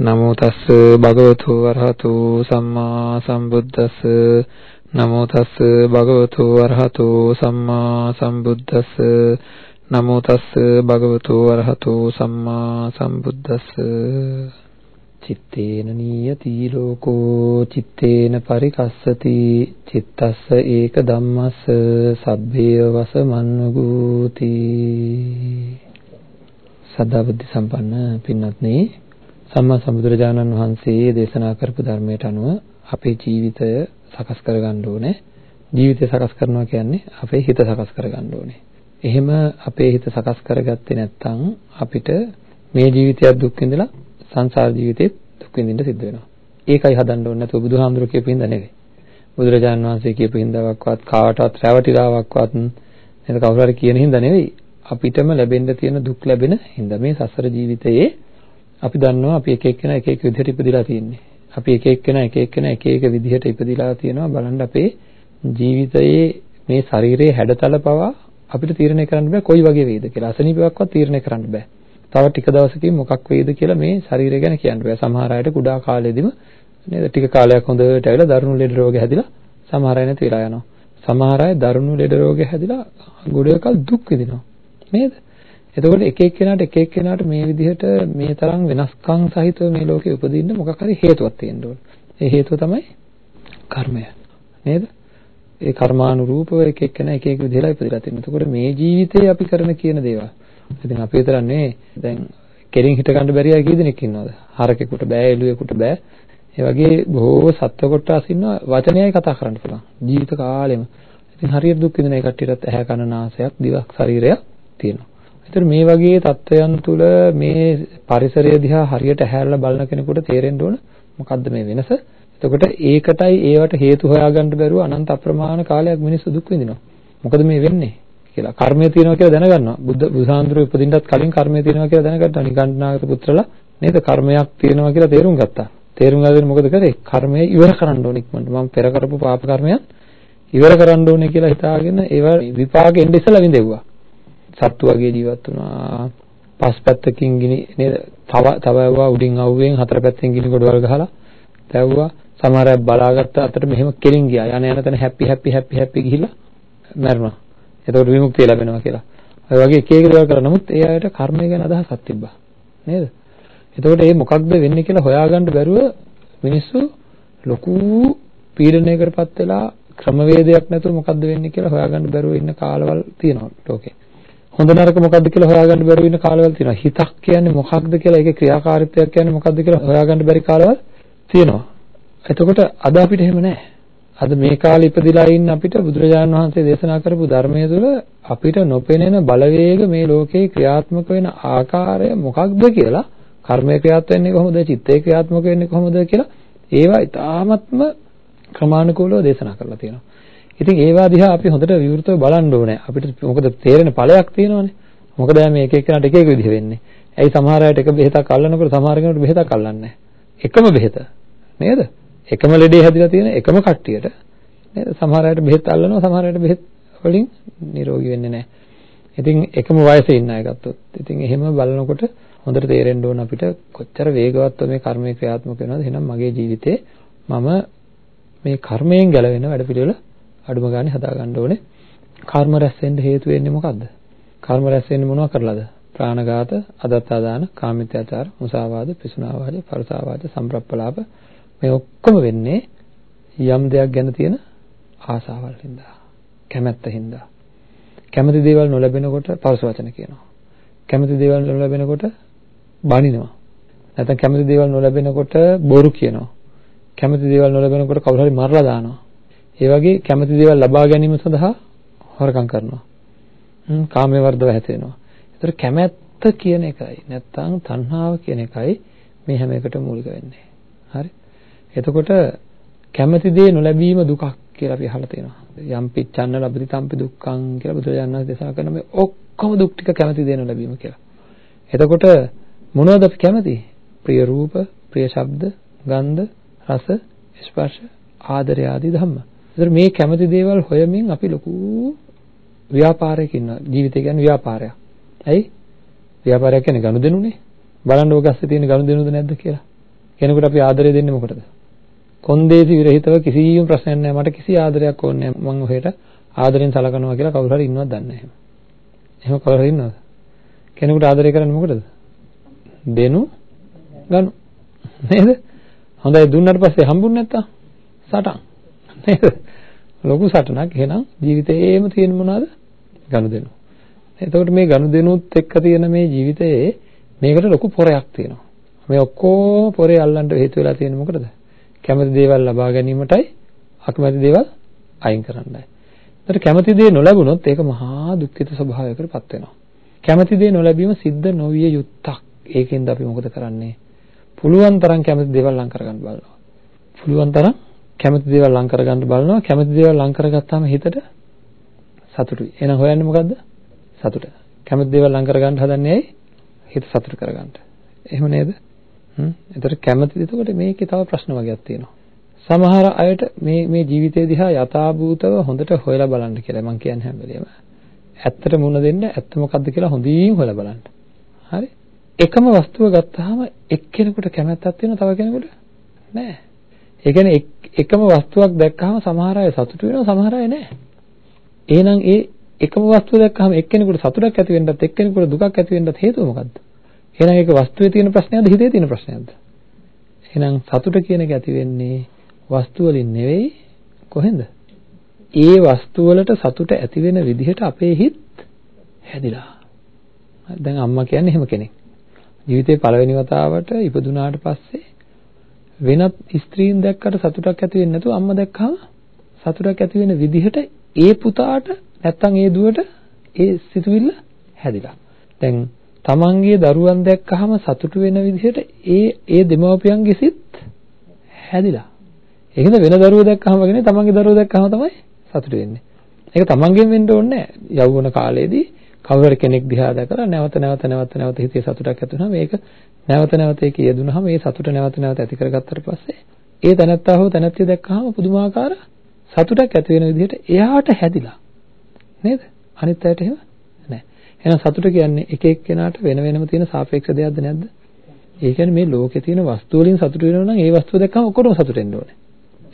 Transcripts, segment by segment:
නමෝ තස්ස භගවතු වරහතු සම්මා සම්බුද්දස්ස නමෝ තස්ස භගවතු වරහතු සම්මා සම්බුද්දස්ස නමෝ තස්ස භගවතු වරහතු සම්මා සම්බුද්දස්ස චිත්තේන නීයති ලෝකෝ චිත්තේන පරිකස්සති චිත්තස්ස ඒක ධම්මස්ස සබ්බේව වස මන්නගූති සදා බුද්ධ සම්පන්න පින්වත්නි සම්මා සම්බුදුරජාණන් වහන්සේ දේශනා කරපු ධර්මයට අනුව අපේ ජීවිතය සකස් කරගන්න ඕනේ. ජීවිතය සකස් කරනවා කියන්නේ අපේ හිත සකස් කරගන්න ඕනේ. එහෙම අපේ හිත සකස් කරගත්තේ නැත්නම් අපිට මේ ජීවිතයක් දුක් විඳලා සංසාර ජීවිතේ දුක් විඳින්න සිද්ධ වෙනවා. ඒකයි හදන්න ඕනේ නැතුව බුදුහාමුදුරු කියපු හින්දා නෙවෙයි. බුදුරජාණන් වහන්සේ කියපු හින්දාවක්වත් කාටවත් රැවටිලාවක්වත් නේද කවුරු හරි කියන හින්දා නෙවෙයි. අපිටම ලැබෙන්න තියෙන දුක් ලැබෙන හින්දා මේ සසර ජීවිතයේ අපි දන්නවා අපි එක එක්කෙනා එක එක විදිහට ඉපදිලා තියෙන්නේ. අපි එක එක්කෙනා එක එක්කෙනා එක එක විදිහට ඉපදිලා තියෙනවා බලන්න අපේ ජීවිතයේ මේ ශරීරයේ හැඩතල පවා අපිට තීරණය කරන්න බෑ කොයි වගේ වේද කියලා. අසනීපයක්වත් තීරණය කරන්න බෑ. තව ටික දවසකින් මොකක් වේද කියලා මේ ශරීරය ගැන කියන්න බෑ. සමහර අයට කුඩා කාලෙදිම නේද ටික කාලයක් හොඳට ඇවිල්ලා දරුණු ලෙඩ රෝග හැදිලා සමහර අය නැති වෙලා යනවා. සමහර අය දරුණු ලෙඩ රෝග හැදිලා ගොඩකල් දුක් විඳිනවා. නේද? එතකොට එක එක්කෙනාට එක එක්කෙනාට මේ විදිහට මේ තරම් වෙනස්කම් සහිතව මේ ලෝකේ උපදින්න මොකක් හරි හේතුවක් තියෙන්න ඕන. ඒ හේතුව තමයි කර්මය. නේද? ඒ කර්මානුරූපව එක එක්කෙනා එක එක විදිහලා ඉපදලා තියෙනවා. එතකොට මේ ජීවිතේ අපි කරන කියන දේවල්. ඉතින් අපි විතරන්නේ දැන් කෙලින් හිට ගන්න බැරි අය කී දෙනෙක් ඉන්නවද? හරකෙකුට බෑ, එළුවෙකුට බෑ. ඒ වගේ බොහෝ සත්ව කොටස් ඉන්නවා වචනයයි කතා කරන්න පුළුවන්. ජීවිත කාලෙම. ඉතින් හරියට දුක් විඳින ඒ කට්ටියටත් ඇහැ කන නාසයක් දිවක් ශරීරයක් තියෙනවා. ඒතර මේ වගේ தත්වයන් තුළ මේ පරිසරය දිහා හරියට හැරලා බලන කෙනෙකුට තේරෙන්න ඕන මොකද්ද මේ වෙනස? එතකොට ඒකටයි ඒවට හේතු හොයාගන්න බැරුව අනන්ත අප්‍රමාණ කාලයක් මිනිස්සු දුක් විඳිනවා. මොකද මේ වෙන්නේ කියලා. කර්මය තියෙනවා කියලා දැනගන්නවා. බුද්ධ බුසාන්දුරු උපදින්නත් කලින් කර්මය තියෙනවා කියලා දැනගත්තා. නිකණ්ඨනාගත පුත්‍රලා නේද කර්මයක් තියෙනවා කියලා තේරුම් ගත්තා. තේරුම් ගන්න මොකද කරේ? කර්මය ඉවර කරන්න ඕන ඉක්මනට. මම පෙර කරපු පාප කර්මයන් ඉවර කරන්න ඕනේ කියලා හිතාගෙන ඒවා විපාකෙ එන්න ඉස්සලා විඳෙව්වා. සත්තු වගේ ජීවත් වුණා. පස් පැත්තකින් ගිනි නේද? තව තව ඇව්වා උඩින් අවුවෙන් හතර පැත්තෙන් ගිනි ගොඩවල් ගහලා තැව්වා. සමහර අය බලාගත්ත අතට මෙහෙම කෙලින් ගියා. යන යන තැන හැපි හැපි හැපි හැපි ගිහිල්ලා මැරුණා. එතකොට විමුක්තිය ලැබෙනවා කියලා. ඔය වගේ එක එක දේවල් කරා. නමුත් ඒ අයට කර්මය ගැන අදහසක් තිබ්බා. නේද? එතකොට මේ මොකක්ද වෙන්නේ කියලා හොයාගන්න බැරුව මිනිස්සු ලොකු පීඩනයකටපත් වෙලා ක්‍රමවේදයක් නැතුව මොකද්ද වෙන්නේ කියලා හොයාගන්න බැරුව ඉන්න කාලවල් තියෙනවා ලෝකේ. හොඳ නරක මොකද්ද කියලා හොයාගන්න බැරුව ඉන්න කාලවල තියෙනවා. හිතක් කියන්නේ මොකක්ද කියලා ඒකේ ක්‍රියාකාරීත්වයක් කියන්නේ මොකක්ද කියලා හොයාගන්න බැරි කාලවල තියෙනවා. එතකොට අද අපිට එහෙම නැහැ. අද මේ කාලේ ඉපදිලා ඉන්න අපිට බුදුරජාණන් වහන්සේ දේශනා කරපු ධර්මයේ තුල අපිට නොපෙනෙන බලවේග මේ ලෝකේ ක්‍රියාත්මක වෙන ආකාරය මොකක්ද කියලා කර්මය ක්‍රියාත්මක වෙන්නේ කොහොමද චිත්තය ක්‍රියාත්මක වෙන්නේ කොහොමද කියලා ඒවා ඉතාමත්ම ක්‍රමානුකූලව දේශනා කරලා තියෙනවා. ඉතින් ඒවා දිහා අපි හොඳට විවෘතව බලන්න ඕනේ. අපිට මොකද තේරෙන ඵලයක් තියෙනවනේ. මොකද මේ එක එකනට එක එක විදිහ වෙන්නේ. ඇයි සමහර අයට එක බෙහෙතක් අල්ලනකොට සමහර කෙනෙකුට බෙහෙතක් අල්ලන්නේ එකම බෙහෙත. නේද? එකම ලෙඩේ හැදිලා තියෙන එකම කට්ටියට නේද? සමහර අයට බෙහෙත් අල්ලනවා සමහර අයට බෙහෙත් වලින් නිරෝගී වෙන්නේ නැහැ. ඉතින් එකම වයසේ ඉන්න අය ගත්තොත්. ඉතින් එහෙම බලනකොට හොඳට තේරෙන්න ඕන අපිට කොච්චර වේගවත්ව මේ කර්මය ක්‍රියාත්මක වෙනවද? එහෙනම් මගේ ජීවිතේ මම මේ කර්මයෙන් ගැලවෙන වැඩ පිළිවෙල අඩුම ගානේ හදාගන්න ඕනේ. කර්ම රැස් වෙන්න හේතු වෙන්නේ මොකද්ද? කර්ම රැස් වෙන්නේ මොනවා කරලාද? ප්‍රාණඝාත, අදත්තාදාන, කාමිත්‍යාචාර, මුසාවාද, පිසුනාවාද, පරසාවාද, සම්ප්‍රප්පලාප මේ ඔක්කොම වෙන්නේ යම් දෙයක් ගැන තියෙන ආසාවල් හින්දා, කැමැත්ත හින්දා. කැමති දේවල් නොලැබෙනකොට පරස වචන කියනවා. කැමති දේවල් නොලැබෙනකොට බනිනවා. නැත්නම් කැමති දේවල් නොලැබෙනකොට බොරු කියනවා. කැමති දේවල් නොලැබෙනකොට කවුරු හරි මරලා දානවා. ඒ වගේ කැමති දේවල් ලබා ගැනීම සඳහා හොරකම් කරනවා. හ්ම් කාමයේ වර්ධව හැදෙනවා. ඒතර කැමැත්ත කියන එකයි නැත්තම් තණ්හාව කියන එකයි මේ හැම එකටම මූලික වෙන්නේ. හරි. එතකොට කැමති දේ නොලැබීම දුකක් කියලා අපි අහලා තියෙනවා. යම් පිච්ඡන්න ලබති තම්පි දුක්ඛං කියලා බුදුරජාණන් වහන්සේ දේශනා කරන මේ ඔක්කොම දුක් ටික කැමති දේ නොලැබීම කියලා. එතකොට මොනවද අපි කැමති? ප්‍රිය රූප, ප්‍රිය ශබ්ද, ගන්ධ, රස, ස්පර්ශ, ආදරය ආදී ධම්ම. ඒතර මේ කැමති දේවල් හොයමින් අපි ලොකු ව්‍යාපාරයක ඉන්නවා. ජීවිතය කියන්නේ ව්‍යාපාරයක්. ඇයි? ව්‍යාපාරයක් කියන්නේ ගනුදෙනුනේ. බලන්න ඕක ඇස්සේ තියෙන ගනුදෙනුද නැද්ද කියලා. කෙනෙකුට අපි ආදරය දෙන්නේ මොකටද? කොන්දේසි විරහිතව කිසිම ප්‍රශ්නයක් නැහැ. මට කිසි ආදරයක් ඕනේ නැහැ. මම ඔහෙට ආදරෙන් සලකනවා කියලා කවුරු හරි ඉන්නවද දන්නේ නැහැ. එහෙම කවුරු හරි ඉන්නවද? කෙනෙකුට ආදරය කරන්නේ මොකටද? දෙනු ගනු. නේද? හොඳයි දුන්නාට පස්සේ හම්බුනේ නැත්තම් සටන්. නේද? ලොකු සටනක්. එහෙනම් ජීවිතේම තියෙන මොනවද? ගනුදෙනු. එතකොට මේ ගනුදෙනුත් එක්ක තියෙන මේ ජීවිතයේ මේකට ලොකු පොරයක් තියෙනවා. මේ ඔක්කොම පොරේ අල්ලන්න හේතු වෙලා තියෙන්නේ මොකටද? කැමති දේවල් ලබා ගැනීමටයි අකමැති දේවල් අයින් කරන්නයි. ඒතර කැමති දේ නොලැබුණොත් ඒක මහා දුක්ඛිත ස්වභාවයකටපත් වෙනවා. කැමති දේ නොලැබීම සිද්ධ නොවිය යුත්තක්. ඒකෙන්ද අපි මොකද කරන්නේ? පුළුවන් තරම් කැමති දේවල් ලං කරගන්න බලනවා. පුළුවන් තරම් කැමති දේවල් ලං කරගන්න බලනවා. කැමති දේවල් ලං කරගත්තාම හිතට සතුටුයි. එහෙනම් හොයන්නේ මොකද්ද? සතුට. කැමති දේවල් ලං කරගන්න හදන්නේ ඇයි? හිත සතුට කරගන්න. එහෙම නේද? හ්ම්. එතකොට කැමතිද? එතකොට මේකේ තව ප්‍රශ්න වගේක් තියෙනවා. සමහර අයට මේ මේ ජීවිතය දිහා යථාභූතව හොඳට හොයලා බලන්න කියලා මම කියන්නේ හැම වෙලේම. ඇත්තට මුණ දෙන්න ඇත්ත මොකද්ද කියලා හොඳින් හොයලා බලන්න. හරි? එකම වස්තුව ගත්තාම එක්කෙනෙකුට කැමැත්තක් තියෙනවා තව කෙනෙකුට නෑ. ඒ කියන්නේ එකම වස්තුවක් දැක්කහම සමහර අය සතුටු වෙනවා සමහර අය නෑ. එහෙනම් ඒ එකම වස්තුව දැක්කහම එක්කෙනෙකුට සතුටක් ඇති වෙන්නත් එක්කෙනෙකුට දුකක් ඇති වෙන්නත් හේතුව මොකද්ද? එහෙනම් ඒක වස්තුවේ තියෙන ප්‍රශ්නයක්ද හිතේ තියෙන ප්‍රශ්නයක්ද? එහෙනම් සතුට කියන එක ඇති වෙන්නේ වස්තු වලින් නෙවෙයි කොහෙන්ද? ඒ වස්තු වලට සතුට ඇති වෙන විදිහට අපේ හිත හැදිලා. දැන් අම්මා කියන්නේ එහෙම කෙනෙක්. ජීවිතේ පළවෙනි වතාවට ඉපදුනාට පස්සේ වෙනත් ස්ත්‍රීන් දැක්කට සතුටක් ඇති වෙන්නේ නැතුව අම්මා දැක්කම සතුටක් ඇති වෙන විදිහට ඒ පුතාට නැත්තම් ඒ දුවට ඒ සිතුවිල්ල හැදිලා. දැන් තමන්ගේ දරුවන් දැක්කහම සතුටු වෙන විදිහට ඒ ඒ දෙමව්පියන්ගේ සිත් හැදිලා. ඒකද වෙන දරුවෝ දැක්කහම වගේ තමන්ගේ දරුවෝ දැක්කහම තමයි සතුටු වෙන්නේ. ඒක තමන්ගෙන් වෙන්න ඕනේ නැහැ. යෞවන කාලේදී කවුරු කෙනෙක් දිහා දැකලා නැවත නැවත නැවත නැවත හිතේ සතුටක් ඇති වුනහම ඒක නැවත නැවත ඒක යෙදුනහම ඒ සතුට නැවත නැවත ඇති කරගත්තට පස්සේ ඒ තනත්තා හෝ තනත්තිය දැක්කහම පුදුමාකාර සතුටක් ඇති වෙන විදිහට එයාට හැදිලා නේද? අනිත් අයට එහෙම නැහැ. එහෙනම් සතුට කියන්නේ එක එක්කෙනාට වෙන වෙනම තියෙන සාපේක්ෂ දෙයක්ද නැද්ද? ඒ කියන්නේ මේ ලෝකේ තියෙන වස්තු වලින් සතුට වෙනවා නම් ඒ වස්තුව දැක්කම ඔක්කොම සතුට වෙන්න ඕනේ.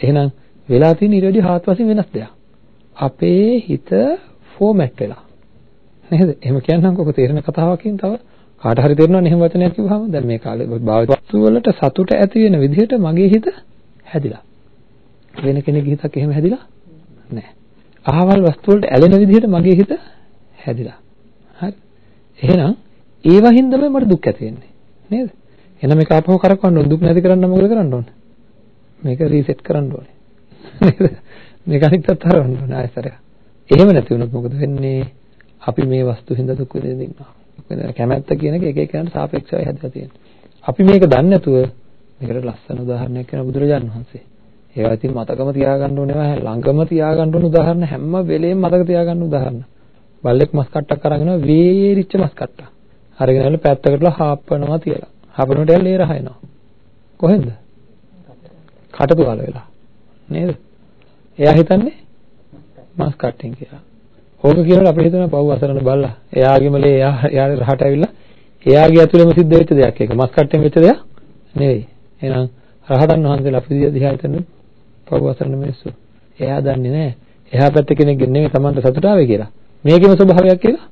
එහෙනම් වෙලා තියෙන ඊට වැඩි හාත්පසින් වෙනස් දෙයක්. අපේ හිත ෆෝමැට් වෙලා. නේද? එහෙම කියන්නම්කො තේරෙන කතාවකින් තව කාට හරි තේරෙනවනේ එහෙම වචනයක් කිව්වහම දැන් මේ කාලේ භාවිත වස්තු වලට සතුට ඇති වෙන විදිහට මගේ හිත හැදිලා. වෙන කෙනෙකුගේ හිතක් එහෙම හැදිලා නැහැ. අහවල් වස්තු වලට ඇලෙන විදිහට මගේ හිත හැදිලා. හරි. එහෙනම් ඒවා හින්දාමයි මට දුක් ඇති වෙන්නේ. නේද? එහෙනම් මේක ආපහු කරකවන්න ඕන දුක් නැති කරන්න මොකද කරන්න ඕන? මේක රීසෙට් කරන්න ඕනේ. නේද? මේක අනිත් පැත්තට හරවන්න ඕනේ ආයතරය. එහෙම නැති වුණොත් මොකද වෙන්නේ? අපි මේ වස්තු හින්දා දුක් විඳිනවා. කැමැත්ත කියන එක එක එකකට සාපේක්ෂවයි හැදලා තියෙන්නේ. අපි මේක දන්නේ නැතුව මේකට ලස්සන උදාහරණයක් කියන බුදුරජාණන් වහන්සේ. ඒවා ඉතින් මතකම තියාගන්න ඕනේ ඒවා ළඟම තියාගන්න ඕන උදාහරණ හැම වෙලේම මතක තියාගන්න උදාහරණ. බල්ලෙක් මස් කට්ටක් අරගෙන වේරිච්ච මස් කට්ටක්. අරගෙන ඇවිල්ලා පැත්තකටලා හාප්පනවා තියලා. හාපනකොට එයා ලේ රහයනවා. කොහෙන්ද? කටතුවල වෙලා. නේද? එයා හිතන්නේ මස් කට්ටෙන් කියලා. ඕක කියනකොට අපිට හිතෙනවා පව් අසරණ බල්ලා. එයාගේම ලේ එයා එයාගේ රහට ඇවිල්ලා එයාගේ ඇතුළේම සිද්ධ වෙච්ච දෙයක් ඒක. මස් කට්ටෙන් වෙච්ච දෙයක් නෙවෙයි. එහෙනම් රහතන් වහන්සේලා අපි දිහා හිතන්නේ පව් අසරණ මිනිස්සු. එයා දන්නේ නැහැ. එහා පැත්තේ කෙනෙක්ගෙන් නෙමෙයි Tamanට සතුට ආවේ කියලා. මේකේම ස්වභාවයක් කියලා.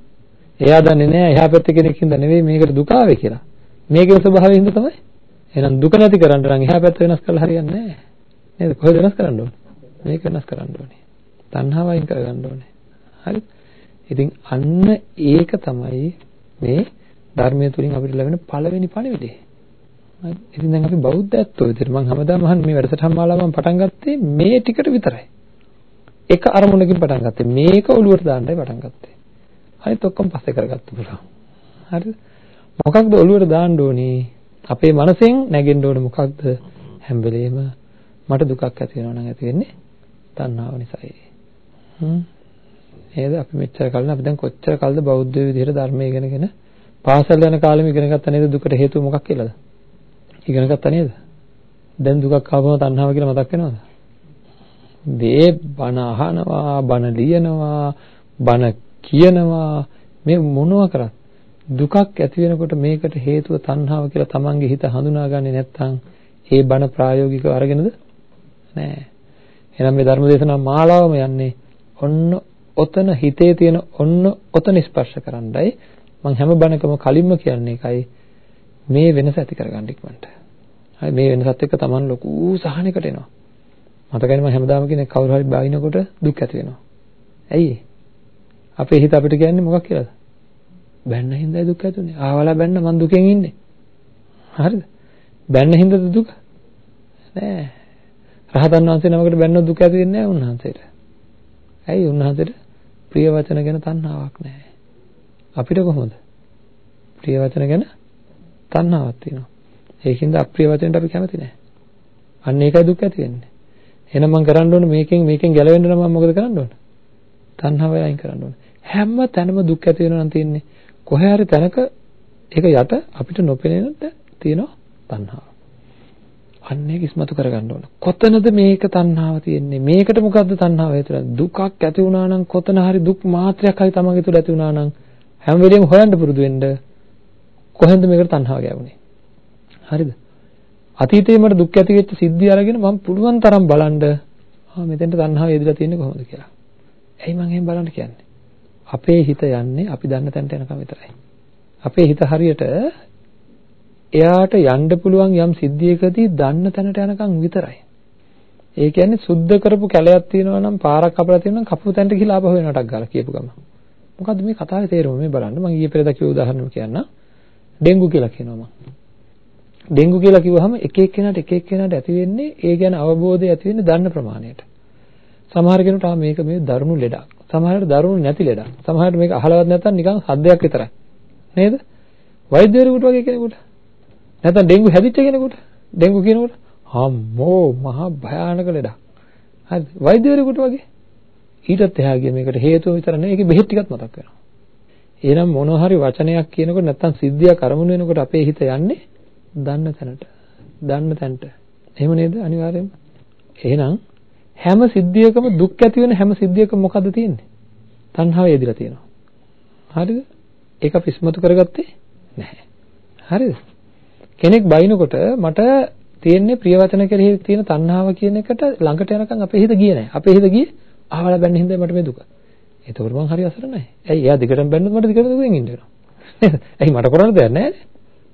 එයා දන්නේ නැහැ එහා පැත්තේ කෙනෙක් හින්දා නෙවෙයි මේකට දුක ආවේ කියලා. මේකේම ස්වභාවයෙන් හින්දා තමයි. එහෙනම් දුක නැති කරන්න නම් එහා පැත්ත වෙනස් කරලා හරියන්නේ නැහැ. නේද? කොහෙද වෙනස් කරන්න ඕනේ? මේක වෙනස් කරන්න ඕනේ. තණ්හාව අයින් කරගන්න ඕනේ. හරි? ඉතින් අන්න ඒක තමයි මේ ධර්මයේ තුලින් අපිට ලැබෙන පළවෙනි පණිවිඩය. හරි. ඉතින් දැන් අපි බෞද්ධයත්වෝ විදිහට මම හැමදාම අහන්නේ මේ වැඩසටහන් මාලාව මම පටන් ගත්තේ මේ ටිකට විතරයි. එක අරමුණකින් පටන් ගත්තේ මේක ඔළුවට දාන්නයි පටන් ගත්තේ. අනිත් ඔක්කොම පස්සේ කරගත්ත පුළුවන්. හරිද? මොකක්ද ඔළුවට දාන්න ඕනේ? අපේ මනසෙන් නැගෙන්න ඕනේ මොකක්ද? හැම වෙලේම මට දුකක් ඇති වෙනවා නම් ඇති වෙන්නේ තණ්හාව නිසායි. හ්ම්. නේද? අපි මෙච්චර කලින් අපි දැන් කොච්චර කල්ද බෞද්ධ විදිහට ධර්මය ඉගෙනගෙන පාසල් යන කාලෙම ඉගෙන ගත්තා නේද දුකට හේතුව මොකක් කියලාද? ඉගෙන ගත්තා නේද? දැන් දුකක් ආවම තණ්හාව කියලා මතක් වෙනවද? මේ බණ අහනවා, බණ ලියනවා, බණ කියනවා මේ මොනවා කරත් දුකක් ඇති වෙනකොට මේකට හේතුව තණ්හාව කියලා තමන්ගේ හිත හඳුනාගන්නේ නැත්නම් ඒ බණ ප්‍රායෝගිකව අරගෙනද නෑ එහෙනම් මේ ධර්ම දේශනා මාලාවම යන්නේ ඔන්න ඔතන හිතේ තියෙන ඔන්න ඔතන ස්පර්ශ කරන්නයි මම හැම බණකම කලින්ම කියන්නේ එකයි මේ වෙනස ඇති කරගන්න ඉක්මනට. හරි මේ වෙනසත් එක්ක Taman ලොකු සහනයකට එනවා. මතකයි මම හැමදාම කියන්නේ කවුරු හරි බාිනකොට දුක් ඇති වෙනවා. ඇයි අපේ හිත අපිට කියන්නේ මොකක් කියලාද? බැන්න හින්දායි දුක් ඇතුනේ. ආවලා බැන්න මං දුකෙන් ඉන්නේ. හරිද? බැන්න හින්දාද දුක? නෑ. රහතන් වහන්සේ නමකට බැන්නොත් දුක ඇති වෙන්නේ නෑ උන්වහන්සේට. ඇයි උන්වහන්සේට ප්‍රිය වචන ගැන තණ්හාවක් නෑ. අපිට කොහොමද? ප්‍රිය වචන ගැන තණ්හාවක් තියෙනවා. ඒකින්ද අප්‍රිය වචනට අපි කැමති නෑ. අන්න ඒකයි දුක් ඇති වෙන්නේ. එහෙනම් මම කරන්න ඕනේ මේකෙන් මේකෙන් ගැලවෙන්න නම් මම මොකද කරන්න ඕනේ? තණ්හාව අයින් කරන්න ඕනේ. හැම තැනම දුක් ඇති වෙනවා නම් තියෙන්නේ කොහේ හරි තැනක ඒක යට අපිට නොපෙනෙනට තියෙනවා තණ්හාව. අන්න ඒක ඉස්මතු කරගන්න ඕන. කොතනද මේක තණ්හාව තියෙන්නේ? මේකට මොකද්ද තණ්හාව හේතුව? දුකක් ඇති වුණා නම් කොතන හරි දුක් මාත්‍රයක් හරි තමන්ගේ තුල ඇති වුණා නම් හැම වෙලෙම හොයන්න පුරුදු වෙන්න කොහෙන්ද මේකට තණ්හාව ගෑවුනේ? හරිද? අතීතයේ මට දුක් ඇති වෙච්ච සිද්ධි අරගෙන මම පුළුවන් තරම් බලන්න ආ මෙතෙන්ට තණ්හාව යෙදලා තියෙන්නේ කොහොමද කියලා. ඇයි මම එහෙම බලන්න කියන්නේ? අපේ හිත යන්නේ අපි දන්න තැනට යනකම් විතරයි. අපේ හිත හරියට එයාට යන්න පුළුවන් යම් සිද්ධියකදී දන්න තැනට යනකම් විතරයි. ඒ කියන්නේ සුද්ධ කරපු කැලයක් තියෙනවා නම් පාරක් කපලා තියෙනවා නම් කපපු තැනට ගිහලා ආපහු වෙනටක් ගාලා කියපු ගම. මොකද්ද මේ කතාවේ තේරුම මේ බලන්න මම ඊයේ පෙරේද කිව්ව උදාහරණයක් කියන්න. ඩෙන්ගු කියලා කියනවා මම. ඩෙන්ගු කියලා කිව්වහම එක එක්කෙනාට එක එක්කෙනාට ඇති වෙන්නේ ඒ ගැන අවබෝධය ඇති වෙන්නේ දන්න ප්‍රමාණයට. සමහර කෙනෙකුට ආ මේක මේ දරුණු ලෙඩක්. සමහරට දරුණු නැති ලෙඩක්. සමහරට මේක අහලවත් නැත්නම් නිකන් සද්දයක් විතරයි. නේද? වෛද්‍යවරයෙකුට වගේ කෙනෙකුට. නැත්නම් ඩෙන්ගු හැදිච්ච කෙනෙකුට. ඩෙන්ගු කියනකොට අම්මෝ මහා භයානක ලෙඩක්. හරිද? වෛද්‍යවරයෙකුට වගේ. ඊටත් එහා ගිය මේකට හේතුව විතර නෙවෙයි ඒකේ බෙහෙත් ටිකක් මතක් වෙනවා. එහෙනම් මොන හරි වචනයක් කියනකොට නැත්නම් සිද්ධියක් අරමුණු වෙනකොට අපේ හිත යන්නේ දන්න තැනට. දන්න තැනට. එහෙම නේද? අනිවාර්යයෙන්ම. එහෙනම් හැම සිද්ධියකම දුක් ඇති වෙන හැම සිද්ධියකම මොකද්ද තියෙන්නේ? තණ්හාව යෙදিলা තියෙනවා. හරිද? ඒක අපි ඉස්මතු කරගත්තේ නැහැ. හරිද? කෙනෙක් බයිනකොට මට තියෙන්නේ ප්‍රිය වචන කෙරෙහි තියෙන තණ්හාව කියන එකට ළඟට යනකම් අපේ හිත ගියේ නැහැ. අපේ හිත ගියේ ආවලා බැන්න හින්දා මට මේ දුක. ඒතකොට මං හරි අසරණයි. ඇයි එයා දිගටම බැන්නොත් මට දිගටම දුකෙන් ඉන්න වෙනවා. නේද? ඇයි මට කරන්න දෙයක් නැහැ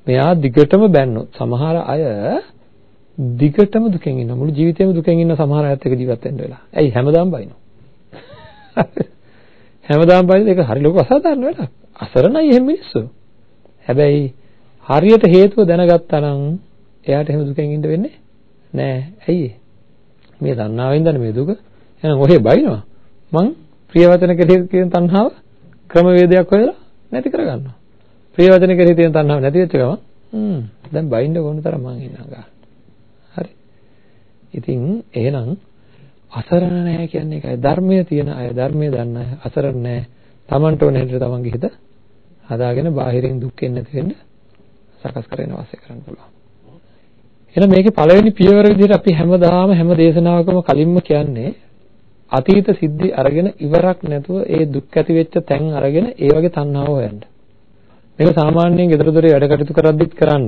මෙයා දිගටම බැන්නොත් සමහර අය දිගටම දුකෙන් ඉන්න මුළු ජීවිතේම දුකෙන් ඉන්න සමහර අයත් එක්ක ජීවත් වෙන්න වෙලා. ඇයි හැමදාම බයිනෝ? හැමදාම බයින ඒක හරි ලොකු අසාධාරණ වැඩක්. අසරණයි එහෙම මිනිස්සු. හැබැයි හරියට හේතුව දැනගත්තා නම් එයාට එහෙම දුකෙන් ඉන්න වෙන්නේ නෑ. ඇයි මේ තණ්හාවෙන් දන්නේ මේ දුක? එහෙනම් ඔහේ බයිනවා. මං ප්‍රියවචන කෙරෙහි කියන තණ්හාව ක්‍රමවේදයක් හොයලා නැති කරගන්නවා. ප්‍රියවචන කෙරෙහි තියෙන තණ්හාව නැති වෙච්ච ගමන් හ්ම් දැන් බයින්න ඕන තරම් මං ඉන්නවා ගන්න. හරි. ඉතින් එහෙනම් අසරණ නැහැ කියන්නේ ඒකයි. ධර්මයේ තියෙන අය ධර්මයේ දන්න අය අසරණ නැහැ. Tamanට ඕන හැටියට තමන්ගේ හිත හදාගෙන බාහිරින් දුක් එන්නේ නැති වෙන්න සකස් කරගෙන වාසය කරන්න පුළුවන්. එහෙනම් මේකේ පළවෙනි පියවර විදිහට අපි හැමදාම හැම දේශනාවකම කලින්ම කියන්නේ අතීත සිද්ධි අරගෙන ඉවරක් නැතුව ඒ දුක් ඇති වෙච්ච තැන් අරගෙන ඒ වගේ තණ්හාව හොයන්න. මේක සාමාන්‍යයෙන් ගෙදර දොරේ වැඩ කටයුතු කරද්දිත් කරන්න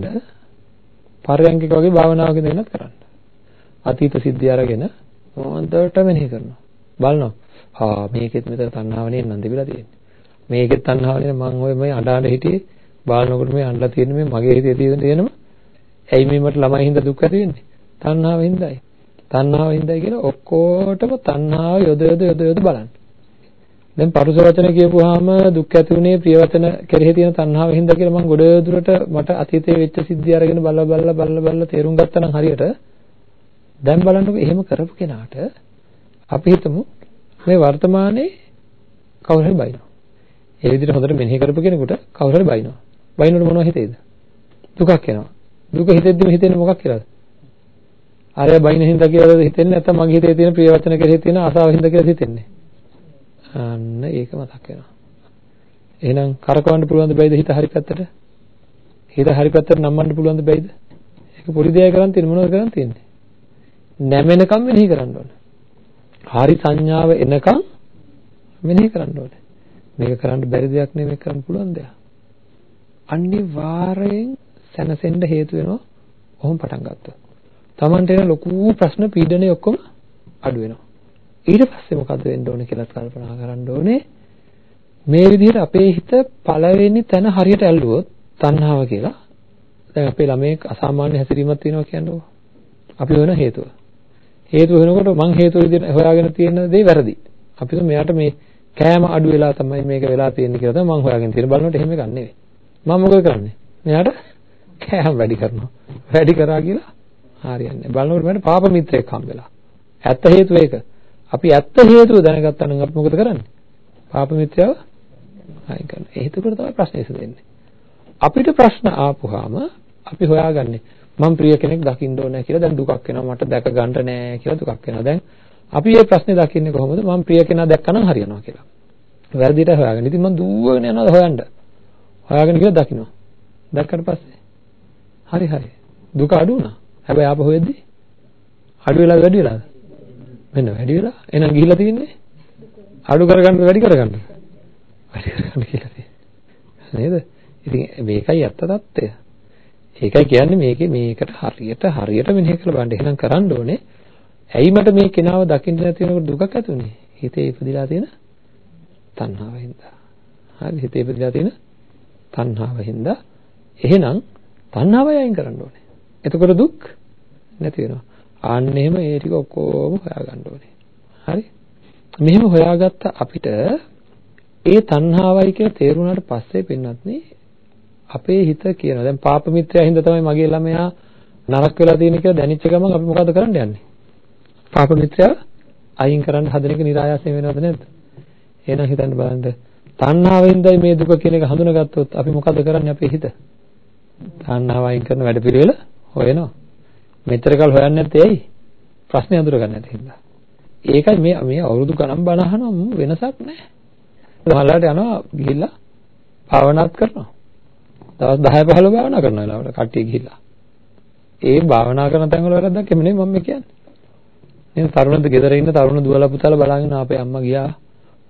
පරයන්කික වගේ භාවනාවක දෙන්නත් කරන්න. අතීත සිද්ධි අරගෙන හොඳට මෙනෙහි කරනවා. බලනවා. ආ මේකෙත් මෙතන තණ්හාව නේ නන්ද තිබිලා තියෙන්නේ. මේකෙත් තණ්හාව නේ මම ඔය මේ අඬාඬ හිටියේ බලනකොට මේ අඬලා තියෙන මේ මගේ හිතේ තියෙන දේනම ඇයි මේ මට ළමයි හින්දා දුක් ඇති වෙන්නේ? තණ්හාව හින්දායි. තණ්හාව හින්දායි කියලා ඔක්කොටම තණ්හාව යොද යොද යොද යොද බලන්න. දැන් පරුස වචන කියපුවාම දුක් ඇති උනේ ප්‍රිය වචන කෙරෙහි තියෙන තණ්හාව හින්දා කියලා මම ගොඩ දුරට මට අතීතයේ වෙච්ච සිද්ධි අරගෙන බලලා බලලා බලලා බලලා තේරුම් ගත්තා නම් හරියට දැන් බලන්නකො එහෙම කරපු කෙනාට අපි හිතමු මේ වර්තමානයේ කවුරු හරි බයිනවා. ඒ විදිහට හොඳට මෙනෙහි කරපු කෙනෙකුට කවුරු හරි බයිනවා. බයිනොට මොනව හිතේද? දුකක් එනවා. දුක හිතෙද්දිම හිතෙන්නේ මොකක් කියලාද? අරය බයින හින්දා කියලාද හිතෙන්නේ නැත්නම් මගේ හිතේ තියෙන ප්‍රිය වචන කෙරෙහි තියෙන ආසාව හින්දා කියලා හිතෙන්නේ. අන්න ඒක මතක් වෙනවා. එහෙනම් කරකවන්න පුළුවන්ද බැයිද හිත හරි පැත්තට? හිත හරි පැත්තට නම්මන්න පුළුවන්ද බැයිද? ඒක පොඩි දෙයක් කරන් තියෙන මොනවද කරන් තියෙන්නේ? නැමෙනකම් මෙනෙහි කරන්න ඕනේ. හරි සංඥාව එනකම් මෙනෙහි කරන්න ඕනේ. මේක කරන්න බැරි දෙයක් නෙමෙයි කරන්න පුළුවන් දෙයක්. අනිවාර්යෙන් සැනසෙන්න හේතු වෙනවා. ඔහොම පටන් ගත්තොත්. Tamanට එන ලොකු ප්‍රශ්න පීඩනේ ඔක්කොම අඩු වෙනවා. ඊට පස්සේ මොකද වෙන්න ඕනේ කියලා කල්පනා කරන්න ඕනේ. මේ විදිහට අපේ හිත පළවෙනි තැන හරියට ඇල්ලුවොත් තණ්හාව කියලා. දැන් අපේ ළමයෙක් අසාමාන්‍ය හැසිරීමක් තියෙනවා කියන්නකො. අපි වෙන හේතුව. හේතුව වෙනකොට මං හේතුව විදිහට හොයාගෙන තියෙන දේ වැරදි. අපි මෙයාට මේ කෑම අඩු වෙලා තමයි මේක වෙලා තියෙන්නේ කියලා තමයි මං හොයාගෙන තියෙන්නේ. බලනකොට එහෙම එකක් නෙවෙයි. මම මොකද කරන්නේ? මෙයාට කෑම වැඩි කරනවා. වැඩි කරා කියලා හරියන්නේ. බලනකොට මට පාප මිත්‍රයෙක් හම්බෙලා. ඇත්ත හේතුව ඒක. අපි ඇත්ත හේතුව දැනගත්තා නම් අපි මොකද කරන්නේ? පාප මිත්‍රයව අයින් කරනවා. ඒ හේතුවකට තමයි ප්‍රශ්නේ ඉස්සෙන්නේ. අපිට ප්‍රශ්න ආපුවාම අපි හොයාගන්නේ මම ප්‍රිය කෙනෙක් දකින්න ඕනේ කියලා දැන් දුකක් එනවා මට දැක ගන්න නෑ කියලා දුකක් එනවා. දැන් අපි මේ ප්‍රශ්නේ දකින්නේ කොහොමද? මම ප්‍රිය කෙනා දැක්කනම් හරියනවා කියලා. වැරදිට හොයාගන්න. ඉතින් මම දුවගෙන යනවා හොයන්න. හොයාගෙන ගිහලා දකින්න. දැක්කට පස්සේ හරි හරි දුක අඩු වුණා. හැබැයි ආපහු එද්දි අඩු වෙලා වැඩි වෙලාද? මෙන්න වැඩි වෙලා. එහෙනම් ගිහිල්ලා තියෙන්නේ අඩු කරගන්න වැඩි කරගන්න. වැඩි කරගන්න කියලා තියෙන්නේ. නේද? ඉතින් මේකයි ඇත්ත తত্ত্বය. ඒකයි කියන්නේ මේකේ මේකට හරියට හරියට මෙනෙහි කරලා බලන්න. එහෙනම් කරන්න ඕනේ ඇයි මට මේ කෙනාව දකින්න නැති වෙනකොට දුකක් ඇති උනේ? හිතේ ඉපදිලා තියෙන තණ්හාවෙන්ද? හරි හිතේ ඉපදිලා තියෙන තණ්හාව හින්දා. එහෙනම් තණ්හාවයි අයින් කරන්න ඕනේ. එතකොට දුක් නැති වෙනවා. ආන්න එහෙම ඒ ටික ඔක්කොම හොයාගන්න ඕනේ. හරි? මෙහෙම හොයාගත්ත අපිට ඒ තණ්හාවයි කියලා තේරුණාට පස්සේ පින්නත් අපේ හිත කියනවා දැන් පාප මිත්‍රයා හින්දා තමයි මගේ ළමයා නරක වෙලා තියෙන කියලා දැනෙච්ච ගමන් අපි මොකද කරන්න යන්නේ? පාප මිත්‍රයා අයින් කරන්න හදන එක નિરાයාසයෙන් වෙනවද නැද්ද? එහෙනම් හිතන්න බලන්න. තණ්හාවෙන්දයි මේ දුක කියන එක හඳුනාගත්තොත් අපි මොකද කරන්නේ අපේ හිත? තණ්හාව අයින් කරන වැඩපිළිවෙල හොයනවා. මෙතර කල් හොයන්නේ නැත්තේ ඇයි? ප්‍රශ්නේ අඳුරගන්න නැති හින්දා. ඒකයි මේ මේ අවුරුදු ගණන් බණ අහනවා වෙනසක් නැහැ. මහලාට යනවා ගිහිල්ලා භාවනාත් කරනවා. දවස් 10 15 භාවනා කරන වෙලාවට කට්ටිය ගිහිල්ලා. ඒ භාවනා කරන තැන් වල වැරද්දක් එමු නෙමෙයි මම කියන්නේ. නේද තරුණද ගෙදර ඉන්න තරුණ දුවලා පුතාලා බලාගෙන අපේ අම්මා ගියා.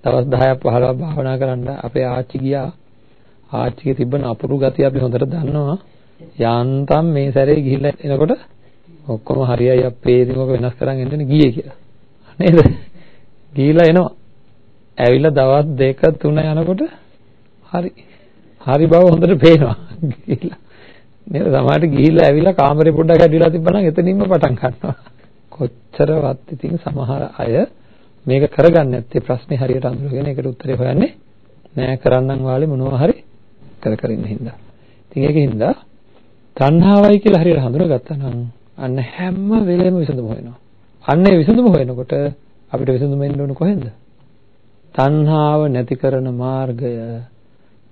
දවස් 10ක් 15ක් භාවනා කරන්න අපේ ආච්චි ගියා. ආච්චිගේ තිබ්බ නපුරු ගතිය අපි හොඳට දන්නවා. යාන්තම් මේ සැරේ ගිහිල්ලා එනකොට ඔක්කොම හරියයි අපේ ඉතින් ඔක වෙනස් කරන් එන්න ගියේ කියලා. නේද? ගිහිල්ලා එනවා. ඇවිල්ලා දවස් දෙක තුන යනකොට හරි හරි බව හොඳට පේනවා. ගිහිල්ලා නේද? සමහරට ගිහිල්ලා ඇවිල්ලා කාමරේ පොඩ්ඩක් ඇවිල්ලා තිබ්බනම් එතනින්ම පටන් ගන්නවා. කොච්චරවත් ඉතින් සමහර අය මේක කරගන්නේ නැත්තේ ප්‍රශ්නේ හරියට අඳුරගෙන ඒකට උත්තරේ හොයන්නේ නෑ කරන්නම් වාලේ මොනවා හරි කර කර ඉන්න හින්දා. ඉතින් ඒකින්ද තණ්හාවයි කියලා හරියට හඳුනගත්තා නම් අන්න හැම වෙලෙම විසඳුම හොයනවා. අන්න ඒ විසඳුම හොයනකොට අපිට විසඳුම එන්න ඕන කොහෙන්ද? තණ්හාව නැති කරන මාර්ගය,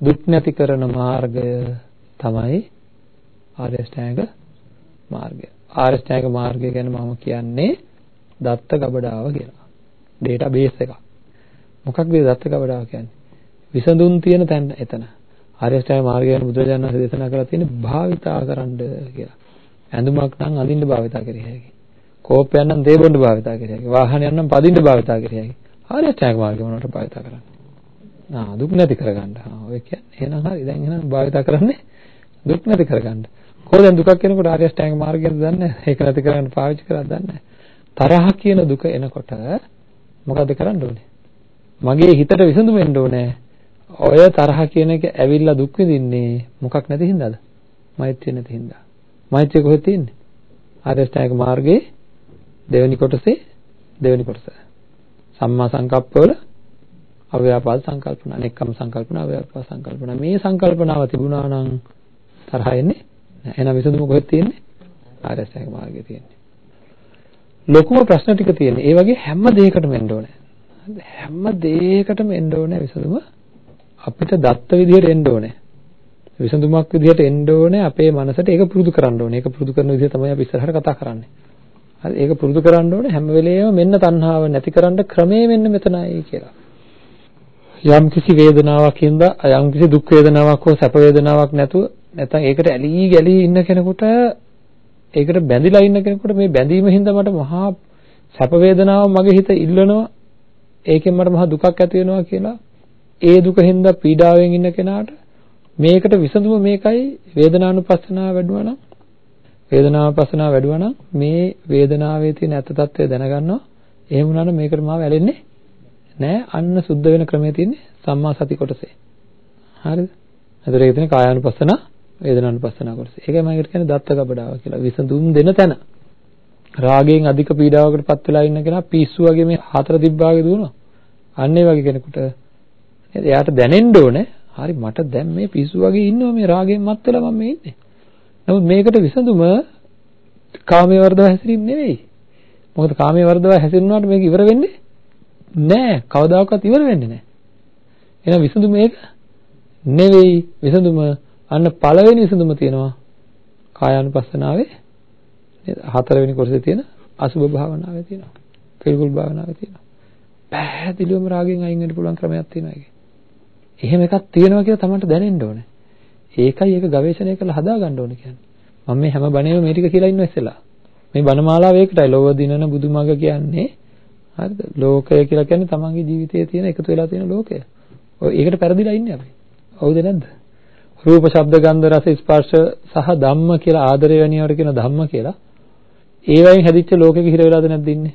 දුක් නැති කරන මාර්ගය තමයි ආර්ය අෂ්ටාංග මාර්ගය. ආර්ය අෂ්ටාංග මාර්ගය ගැන මම කියන්නේ දත්ත ගබඩාව කියලා. ඩේටා බේස් එකක්. මොකක්ද දත්ත ගබඩාව කියන්නේ? විසඳුම් තියෙන තැන එතන. ආර්ය අෂ්ටාංග මාර්ගය ගැන බුදුරජාණන් වහන්සේ දේශනා කරලා තියෙන්නේ භාවිතා කරන්න කියලා. ඇඳුමක් නම් අඳින්න භාවිතා කරිය හැකියි. කෝපයක් නම් දේ බොන්න භාවිතා කරිය හැකියි. වාහනයක් නම් පදින්න භාවිතා කරිය හැකියි. ආර්ය අෂ්ටාංග මාර්ගය මොනවට භාවිතා කරන්නේ? ආ දුක් නැති කරගන්න. ආ ඔය කියන්නේ එහෙනම් හරි. දැන් එහෙනම් භාවිතා කරන්නේ දුක් නැති කරගන්න. කොහොමද දැන් දුකක් එනකොට ආර්ය අෂ්ටාංග මාර්ගයද දන්නේ නැහැ. ඒක නැති කරගන්න පාවිච්චි කරලා දන්නේ නැහැ. තරහ කියන දුක එනකොට මොකද කරන්න ඕනේ? මගේ හිතට විසඳුම එන්න ඕනේ. ඔය තරහ කියන එක ඇවිල්ලා දුක් විඳින්නේ මොකක් නැති හින්දාද? මෛත්‍රිය නැති හින්දා. මෛත්‍රිය කොහෙද තියෙන්නේ? ආර්ය අෂ්ටාංගික මාර්ගයේ දෙවෙනි කොටසේ දෙවෙනි කොටස. සම්මා සංකප්පවල අව්‍යාපාද සංකල්පන, නෙක්කම් සංකල්පන, අව්‍යාපාද සංකල්පන. මේ සංකල්පනාව තිබුණා නම් තරහ එන්නේ නැහැ. එහෙනම් විසඳුම කොහෙද තියෙන්නේ? ආර්ය අෂ්ටාංගික මාර්ගයේ තියෙන්නේ. ලොකුම ප්‍රශ්න ටික තියෙන්නේ. ඒ වගේ හැම දෙයකටම එන්න ඕනේ. හැම දෙයකටම එන්න ඕනේ විසඳුම අපිට දත්ත විදිහට එන්න ඕනේ. විසඳුමක් විදිහට එන්න ඕනේ අපේ මනසට ඒක පුරුදු කරන්න ඕනේ. ඒක පුරුදු කරන විදිහ තමයි අපි ඉස්සරහට කතා කරන්නේ. හරි ඒක පුරුදු කරන්න ඕනේ හැම වෙලේම මෙන්න තණ්හාව නැතිකරන්න ක්‍රමය මෙන්න මෙතනයි කියලා. යම් කිසි වේදනාවක් හින්දා යම් කිසි දුක් වේදනාවක් හෝ සැප වේදනාවක් නැතුව නැත්නම් ඒකට ඇලී ගැලී ඉන්න කෙනෙකුට ඒකට බැඳිලා ඉන්න කෙනෙකුට මේ බැඳීම හින්දා මට මහා සැප වේදනාව මගේ හිත ඉල්ලනවා. ඒකෙන් මට මහා දුකක් ඇති වෙනවා කියලා. ඒ දුක හින්දා පීඩාවෙන් ඉන්න කෙනාට මේකට විසඳුම මේකයි වේදනානුපස්සනාව වැඩුවා නම්. වේදනානුපස්සනාව වැඩුවා නම් මේ වේදනාවේ තියෙන ඇත්ත తත්වය දැනගන්නවා. එහෙම වුණා නම් මේකට මාව ඇලෙන්නේ නෑ. අන්න සුද්ධ වෙන ක්‍රමයේ තියෙන්නේ සම්මා සති කොටසේ. හරිද? එතකොට ඒක තියෙන කායානුපස්සන. වේදනානුපස්සන කොටස. ඒකයි මම කියන්නේ දත්ත කපඩාව කියලා. විසඳුම් දෙන තැන. රාගයෙන් අධික පීඩාවකට පත් වෙලා ඉන්න කෙනා පිස්සු වගේ මේ හතර දිබ්බාගේ දුවනවා. අන්න ඒ වගේ කෙනෙකුට නේද? එයාට දැනෙන්න ඕනේ. හරි මට දැන් මේ පිස්සු වගේ ඉන්නවා මේ රාගයෙන් මත් වෙලා මම මේ ඉන්නේ. නමුත් මේකට විසඳුම කාමයේ වර්ධව හැසිරීම නෙවෙයි. මොකද කාමයේ වර්ධව හැසිරෙනාට මේක ඉවර වෙන්නේ නෑ. කවදාකවත් ඉවර වෙන්නේ නෑ. එහෙනම් විසඳුම මේක නෙවෙයි විසඳුම අන්න පළවෙනි විසඳුම තියෙනවා කායානුපස්සනාවේ. නේද හතරවෙනි කොටසේ තියෙන අසුභ භාවනාවේ තියෙනවා. පිළිකුල් භාවනාවේ තියෙනවා. පැහැදිලිවම රාගෙන් අයින් වෙන්න පුළුවන් ක්‍රමයක් තියෙනවා ඒකේ. එහෙම එකක් තියෙනවා කියලා Tamanට දැනෙන්න ඕනේ. ඒකයි ඒක ගවේෂණය කරලා හදාගන්න ඕනේ කියන්නේ. මම මේ හැම බණේම මේ ටික කියලා ඉන්නවා ඉස්සෙල්ලා. මේ බණ මාලාව ඒකටයි. ලෝව දිනන බුදුමග කියන්නේ හරිද? ලෝකය කියලා කියන්නේ තමන්ගේ ජීවිතයේ තියෙන එකතු වෙලා තියෙන ලෝකය. ඔය ඒකට පෙරදිලා ඉන්නේ අපි. හවුද නැද්ද? රූප, ශබ්ද, ගන්ධ, රස, ස්පර්ශ සහ ධම්ම කියලා ආදරය වැනියවට කියන ධම්ම කියලා. ඒ වයින් හැදිච්ච ලෝකෙක හිර වෙලාද නැද්ද ඉන්නේ?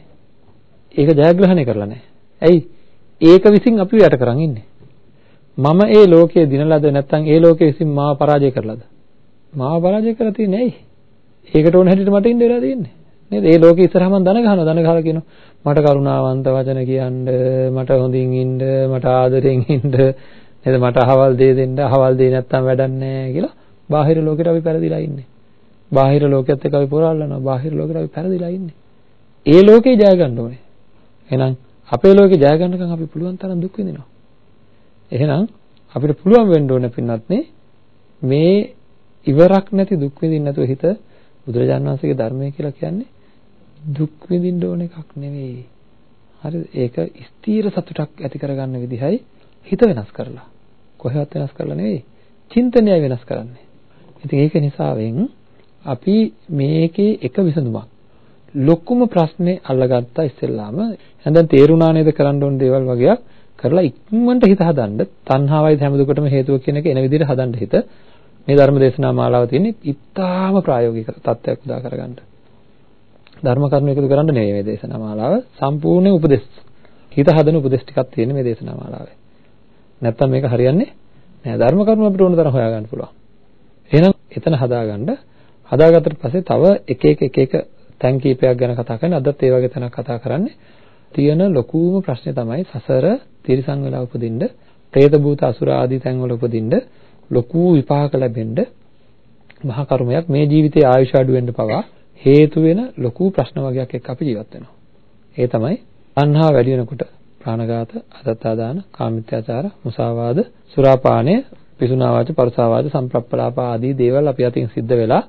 ඒක ජයග්‍රහණය කරලා නැහැ. ඇයි? ඒක විසින් අපි යට කරන් ඉන්නේ. මම ඒ ලෝකයේ දිනලාද නැත්නම් ඒ ලෝකයේ විසින් මාව පරාජය කරලාද? මාව පරාජය කරලා තියෙන්නේ ඇයි? ඒකට ඕන හැටියට මට ඉන්න වෙලා තියෙන්නේ. නේද? ඒ ලෝකෙ ඉස්සරහම දන ගහනවා දන ගහලා කියනවා මට කරුණාවන්ත වචන කියන්න මට හොඳින් ඉන්න මට ආදරෙන් ඉන්න නේද මට අහවල් දේ දෙන්න අහවල් දේ නැත්තම් වැඩක් නැහැ කියලා බාහිර ලෝකෙට අපි පෙරදිලා ඉන්නේ. බාහිර ලෝකයේත් එක්ක අපි පොරාලනවා. බාහිර ලෝකෙට අපි පෙරදිලා ඉන්නේ. ඒ ලෝකේ ජය ගන්න ඕනේ. එහෙනම් අපේ ලෝකේ ජය ගන්නකම් අපි පුළුවන් තරම් දුක් විඳිනවා. එහෙනම් අපිට පුළුවන් වෙන්න ඕනේ පින්නත් මේ ඉවරක් නැති දුක් විඳින්න නැතුව හිත බුදුරජාණන් වහන්සේගේ ධර්මය කියලා කියන්නේ දුක් විඳින්න ඕන එකක් නෙවෙයි. හරිද? ඒක ස්ථීර සතුටක් ඇති කරගන්න විදිහයි හිත වෙනස් කරලා. කොහෙවත් වෙනස් කරලා නෙවෙයි. චින්තනය වෙනස් කරන්නේ. ඉතින් ඒක නිසාවෙන් අපි මේකේ එක විසඳුමක්. ලොකුම ප්‍රශ්නේ අල්ලගත්තා ඉස්සෙල්ලාම. දැන් තේරුණා නේද කරන්න ඕන දේවල් වගේක් කරලා ඉක්මනට හිත හදන්න. තණ්හාවයි හැම දුකටම හේතුව කියන එක එන විදිහට හදන්න හිත. මේ ධර්ම දේශනා මාලාව තියෙන්නේ ඉතාම ප්‍රායෝගික තත්ත්වයක් උදා කරගන්න. ධර්ම කරුණු එකතු කරන්න නෙවෙයි මේ දේශනා මාලාව. සම්පූර්ණ උපදෙස්. හිත හදන උපදෙස් ටිකක් තියෙන මේ දේශනා මාලාවේ. නැත්තම් මේක හරියන්නේ නෑ ධර්ම කරුණු අපිට ඕන තරම් හොයාගන්න පුළුවන්. එහෙනම් එතන හදාගන්න හදාගත්තට පස්සේ තව එක එක එක එක තැන් කීපයක් ගැන කතා කරන අදත් ඒ වගේ තැනක් කතා කරන්නේ තියෙන ලොකුම ප්‍රශ්නේ තමයි සසර තිරිසන් වෙලා උපදින්න, പ്രേත භූත අසුර ආදී තැන් වල උපදින්න ලොකු විපාක ලැබෙන්න මහා කර්මයක් මේ ජීවිතයේ ආයුෂ අඩු වෙන්න පවා හේතු වෙන ලොකු ප්‍රශ්න වගේක් එක්ක අපි ජීවත් වෙනවා. ඒ තමයි අන්හා වැඩි වෙනකොට ප්‍රාණඝාත, අදත්තාදාන, කාමිත්‍යාචාර, මුසාවාද, සුරාපානය, පිසුනාවාච, පරසාවාද, සම්ප්‍රප්පලාප ආදී දේවල් අපි අතින් සිද්ධ වෙලා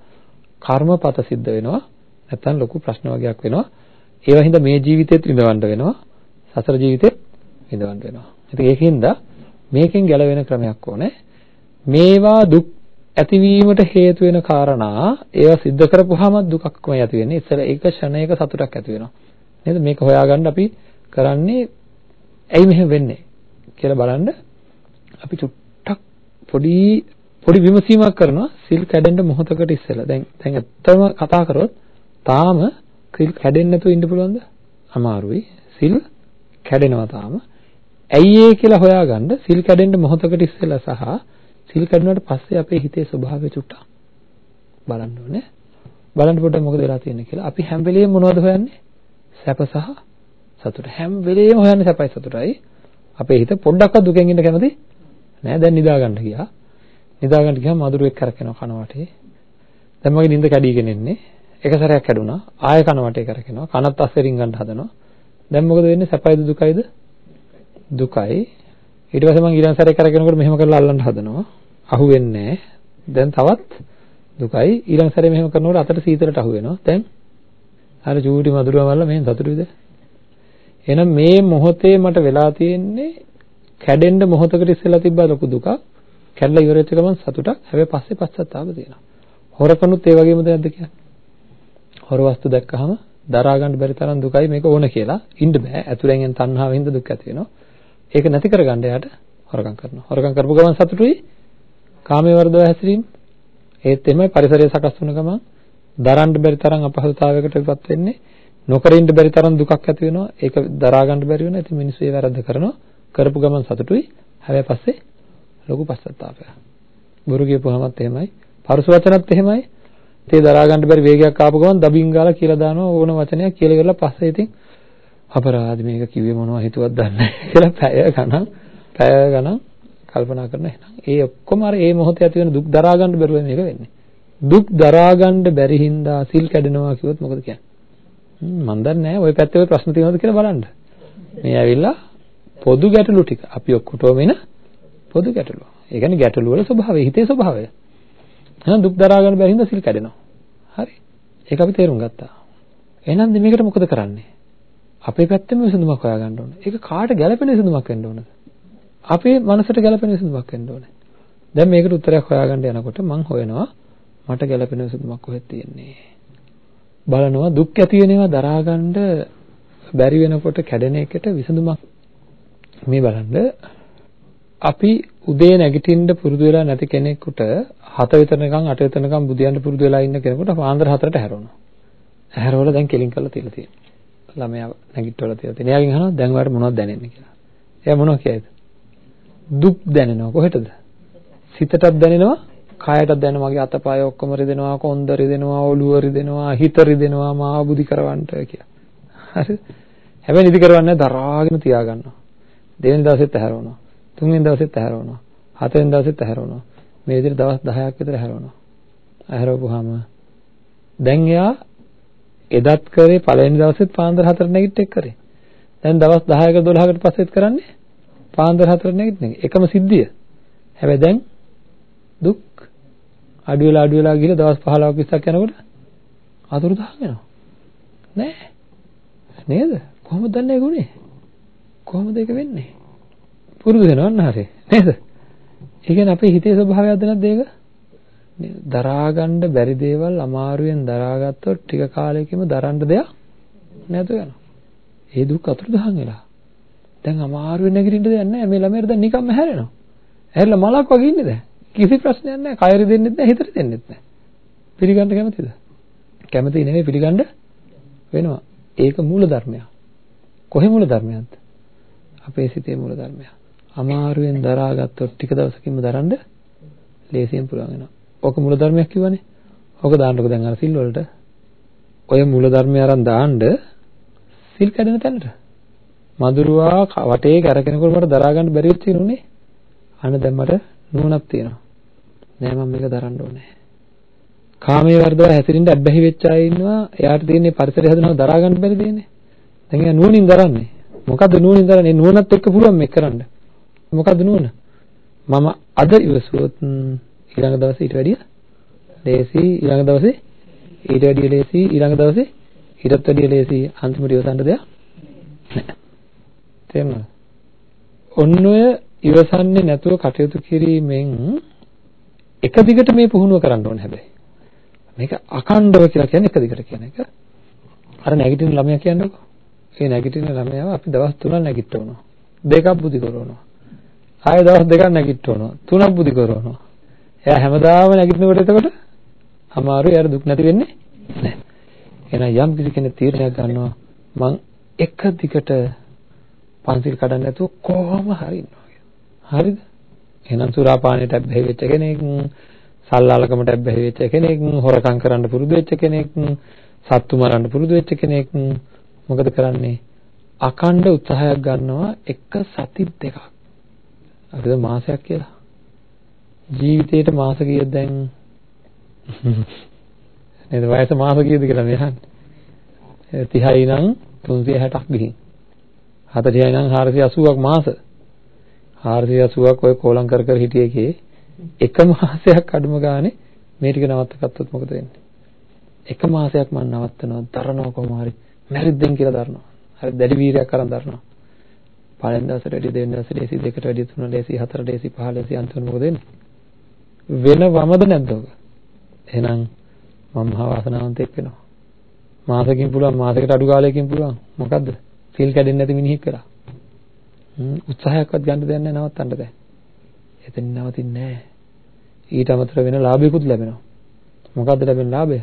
කර්මපත සිද්ධ වෙනවා. නැත්තම් ලොකු ප්‍රශ්න වගේක් වෙනවා. ඒවා හින්දා මේ ජීවිතේත් විඳවන්න වෙනවා. සසර ජීවිතේ විඳවන්න වෙනවා. ඉතින් ඒකින්ද මේකෙන් ගැලවෙන ක්‍රමයක් ඕනේ. මේවා දුක් ඇතිවීමට හේතු වෙන කාරණා ඒවා සිද්ධ කරපුවාම දුකක්මයි ඇති වෙන්නේ. ඉස්සර ඒක ෂණයක සතුටක් ඇති වෙනවා. නේද? මේක හොයාගන්න අපි කරන්නේ ඇයි මෙහෙම වෙන්නේ කියලා බලන්න අපි චුට්ටක් පොඩි පොඩි විමසීමක් කරනවා සිල් කැඩෙන්න මොහොතකට ඉස්සෙල්ලා. දැන් දැන් ඇත්තම කතා කරොත් තාම සිල් කැඩෙන්නේ නැතුව ඉන්න පුළුවන්ද? අමාරුයි. සිල් කැඩෙනවා තාම. ඇයි ඒ කියලා හොයාගන්න සිල් කැඩෙන්න මොහොතකට ඉස්සෙල්ලා සහ සිල් කැඩුණාට පස්සේ අපේ හිතේ ස්වභාවය චුට්ටක් බලන්න ඕනේ. බලන්න පොඩ්ඩක් මොකද වෙලා තියෙන්නේ කියලා. අපි හැම වෙලෙම මොනවද හොයන්නේ? සැප සහ සතුට හැම වෙලේම හොයන්නේ සැපයි සතුටයි. අපේ හිත පොඩ්ඩක්වත් දුකෙන් ඉන්න කැමති නෑ. දැන් නිදා ගන්න ගියා. නිදා ගන්න ගියාම මధుරෙක් කරකිනවා කන වටේ. දැන් මගේ නිින්ද කැඩීගෙන එන්නේ. එක සැරයක් කැඩුනා. ආයෙ කන වටේ කරකිනවා. කනත් අස්සෙරින් ගන්න හදනවා. දැන් මොකද වෙන්නේ? සැපයිද දුකයිද? දුකයි. ඊට පස්සේ මම ඊළඟ සැරේ කරකිනකොට මෙහෙම කරලා අල්ලන්න හදනවා. අහු වෙන්නේ දැන් තවත් දුකයි. ඊළඟ සැරේ මෙහෙම කරනකොට අතට සීතලට අහු වෙනවා. දැන් අර චූටි මధుරව මල්ල මෙහෙන් සතුටුද? එහෙනම් මේ මොහොතේ මට වෙලා තියෙන්නේ කැඩෙන්න මොහොතකට ඉස්සෙල්ලා තිබ්බ ලොකු දුකක්. කැඩලා ඉවර වෙච්ච ගමන් සතුටක්. හැබැයි පස්සේ පස්සත්තාප තියෙනවා. හොරකනුත් ඒ වගේමද නැද්ද කියන්නේ? හොර වස්තු දැක්කහම දරා ගන්න බැරි තරම් දුකයි මේක ඕන කියලා ඉන්න බෑ. අතුරෙන් එන තණ්හාවෙන් හින්දා දුක් ඇති වෙනවා. ඒක නැති කරගන්න යාට හොරකම් කරනවා. හොරකම් කරපු ගමන් සතුටුයි. කාමයේ වර්ධව හැසිරීම. ඒත් එමය පරිසරය සකස් වුණ ගමන් දරන්න බැරි තරම් අපහසුතාවයකටපත් වෙන්නේ. නොකර ඉන්න බැරි තරම් දුකක් ඇති වෙනවා. ඒක දරා ගන්න බැරි වෙනවා. ඉතින් මිනිස්සු ඒ වැරද්ද කරනවා. කරපු ගමන් සතුටුයි. හැබැයි පස්සේ ලොකු පස්සත්තාපයක්. බොරු කියපුවාමත් එහෙමයි. පරුස වචනත් එහෙමයි. තේ දරා ගන්න බැරි වේගයක් ආපු ගමන් දබින් ගාලා කියලා දානවා ඕන වචනයක් කියලා ඉවරලා පස්සේ ඉතින් අපරාධ මේක කිව්වේ මොනවද හිතුවත් දන්නේ නැහැ කියලා පැය ගණන් පැය ගණන් කල්පනා කරන එහෙනම් ඒ ඔක්කොම අර ඒ මොහොතේ ඇති වෙන දුක් දරා ගන්න බැරුව මේක වෙන්නේ දුක් දරා ගන්න බැරි හින්දා සිල් කැඩෙනවා කිව්වොත් මොකද කියන්නේ මන් දන්නේ නැහැ ওই පැත්තේ ওই ප්‍රශ්න තියෙනවද කියලා බලන්න මේ ඇවිල්ලා පොදු ගැටලු ටික අපි ඔක්කොටම එන පොදු ගැටලු. ඒ කියන්නේ ගැටලු වල ස්වභාවය, හිතේ ස්වභාවය. එහෙනම් දුක් දරා ගන්න බැරි හින්දා සිල් කැඩෙනවා. හරි. ඒක අපි තේරුම් ගත්තා. එහෙනම් මේකට මොකද කරන්නේ? අපේ පැත්තෙම විසඳුමක් හොයාගන්න ඕනේ. ඒක කාට ගැළපෙන විසඳුමක් වෙන්න ඕනද? අපේ මනසට ගැළපෙන විසඳුමක් වෙන්න ඕනේ. දැන් මේකට උත්තරයක් හොයාගන්න යනකොට මම හොයනවා මට ගැළපෙන විසඳුමක් කොහෙද තියෙන්නේ? බලනවා දුක් ඇති වෙනවා දරාගන්න බැරි වෙනකොට කැඩෙන එකට විසඳුමක් මේ බලන්න අපි උදේ නැගිටින්න පුරුදු වෙලා නැති කෙනෙකුට 7 විතරනකම් 8 විතරනකම් බුදියන්න පුරුදු වෙලා ඉන්න කෙනෙකුට පාන්දර 4ට හැරෙනවා. හැරවල දැන් කෙලින් කරලා තියලා තියෙනවා. ළමයා නැගිටවලා තියලා තියෙනවා. එයාගෙන් අහනවා දැන් ඔයාලට මොනවද දැනෙන්නේ කියලා. එයා මොනවද කියයිද? දුක් දැනෙනවා කොහෙටද? සිතටත් දැනෙනවා, කායයටත් දැනෙනවා. මගේ අතපය ඔක්කොම රිදෙනවා, කොන්ද රිදෙනවා, ඔළුව රිදෙනවා, හිත රිදෙනවා, මාව බුදි කරවන්නට කියලා. හරිද? හැබැයි නිදි කරවන්නේ දරාගෙන තියාගන්නවා. දෙවෙනි දවසෙත් ඇහැරවනවා. තුන්වෙනි දවසෙත් ඇහැරවනවා. හතරවෙනි දවසෙත් ඇහැරවනවා. මේ විදිහට දවස් 10ක් විතර ඇහැරවනවා. ඇහැරවපුවාම දැන් එයා එදත් කරේ පළවෙනි දවසෙත් පාන්දර 4ට නැගිට කරේ. දැන් දවස් 10ක 12කට පස්සෙත් කරන්නේ පාන්දර 4ට නැගිටින එක. එකම සිද්ධිය. හැබැයි දැන් දුක් අඩු වෙලා අඩු වෙලා ගිහලා දවස් 15ක් 20ක් යනකොට අතුරුදහන් වෙනවා. නෑ. නේද? කොහොමද දන්නේ ගුණේ? කොහොමද ඒක වෙන්නේ? පුරුදු වෙනවා අන්න හරිය. නේද? ඒ කියන්නේ අපේ හිතේ ස්වභාවයක්ද නැද්ද ඒක? දරා ගන්න බැරි දේවල් අමාරුවෙන් දරාගත්තොත් ටික කාලයකින්ම දරන්න දෙයක් නැතු වෙනවා. ඒ දුක් අතුරුදහන් වෙලා. දැන් අමාරුවෙන් නැගිටින්න දෙයක් නැහැ. මේ ළමයාට දැන් නිකම්ම හැරෙනවා. හැරිලා මලක් වගේ ඉන්නේ දැන්. කිසි ප්‍රශ්නයක් නැහැ. කයරි දෙන්නෙත් නැහැ, හිතට දෙන්නෙත් නැහැ. පිළිගන්න කැමතිද? කැමති නෙවෙයි පිළිගන්න වෙනවා. ඒක මූල ධර්මයක්. කොහේ මූල ධර්මයක්ද? අපේ සිතේ මූල ධර්මයක්. අමාරුවෙන් දරාගත්තොත් ටික දවසකින්ම දරන්න ලේසියෙන් පුළුවන් වෙනවා. ඕක මූල ධර්මයක් කිව්වනේ. ඕක දාන්නකො දැන් අර සිල් වලට. ඔය මූල ධර්මය අරන් දාන්න සිල් කැඩෙන තැනට. මදුරුවා වටේ කරකිනකොට මට දරා ගන්න බැරි වෙච්ච ඉනුනේ. අන්න දැන් මට නුවණක් තියෙනවා. නෑ මම මේක දරන්න ඕනේ. කාමයේ වර්ධව හැසිරෙන්න අබ්බැහි වෙච්ච අය ඉන්නවා. එයාට තියෙන්නේ පරිසරය හදනවා දරා ගන්න බැරි දෙන්නේ. දැන් එයා නුවණින් දරන්නේ. මොකද්ද නුවණින් දරන්නේ? නුවණත් එක්ක පුළුවන් මේක කරන්න. මොකද්ද නුවණ? මම අද ඉවසුවොත් ඊළඟ දවසේ ඊට වැඩිය ලේසි ඊළඟ දවසේ ඊට වැඩිය ලේසි ඊළඟ දවසේ ඊටත් වැඩිය ලේසි අන්තිමට ඉවසන්න දෙයක් නැහැ. තේරුණාද? ඔන්න ඔය ඉවසන්නේ නැතුව කටයුතු කිරීමෙන් එක දිගට මේ පුහුණුව කරන්න ඕනේ හැබැයි. මේක අකණ්ඩව කියලා කියන්නේ එක දිගට කියන එක. අර නැගිටින ළමයා කියන්නකෝ. ඒ නැගිටින ළමයාව අපි දවස් 3ක් නැගිටවනවා. දෙකක් බුදි කරනවා. ආයෙ දවස් දෙකක් නැගිටවනවා. තුනක් බුදි කරනවා. එයා හැමදාම නැගිටිනකොට එතකොට අමාරුයි. එයාට දුක් නැති වෙන්නේ නැහැ. එහෙනම් යම් කිසි කෙනෙක් තීරණයක් ගන්නවා මං එක දිගට පන්සිල් කඩන්න නැතුව කොහොම හරි ඉන්නවා හරිද? එහෙනම් සුරාපානයට බැහැ වෙච්ච කෙනෙක්, සල්ලාලකමට බැහැ වෙච්ච කෙනෙක්, හොරකම් කරන්න පුරුදු වෙච්ච කෙනෙක්, සත්තු මරන්න පුරුදු වෙච්ච කෙනෙක් මොකද කරන්නේ? අකණ්ඩ උත්සාහයක් ගන්නවා එක සති දෙකක්. අපිට මාසයක් කියලා. ජීවිතේට මාස කීයද දැන්? නේද වයස මාස කීයද කියලා මේ අහන්නේ. 30යි නම් 360ක් ගිහින්. 40යි නම් 480ක් මාස. 480ක් ඔය කෝලම් කර කර හිටිය එකේ එක මාසයක් අඩුම ගානේ මේ ටික නවත්තගත්තොත් මොකද වෙන්නේ? එක මාසයක් මම නවත්තනවා දරනවා කොහොම හරි මැරිද්දෙන් කියලා දරනවා. හරි දැඩි වීරයක් අරන් දරනවා. පළවෙනි දවසට වැඩි දෙවෙනි දවසට ඩේසි දෙකට වැඩි තුන ඩේසි හතර ඩේසි පහ ඩේසි අන්තිමට මොකද වෙන්නේ? වෙනවමද නැද්ද ඔක? එහෙනම් මම මහා වාසනාවන්තයෙක් වෙනවා. මාසකින් පුළුවන් මාසයකට අඩු කාලයකින් පුළුවන්. මොකද්ද? සීල් කැඩෙන්නේ නැති මිනිහෙක් වෙලා. හ්ම් උත්සාහයක්වත් ගන්න දෙයක් නැහැ නවත්තන්න බෑ. එතන නවතින්නේ නැහැ. ඊට අමතරව වෙන ලාභයකුත් ලැබෙනවා. මොකද්ද ලැබෙන ලාභය?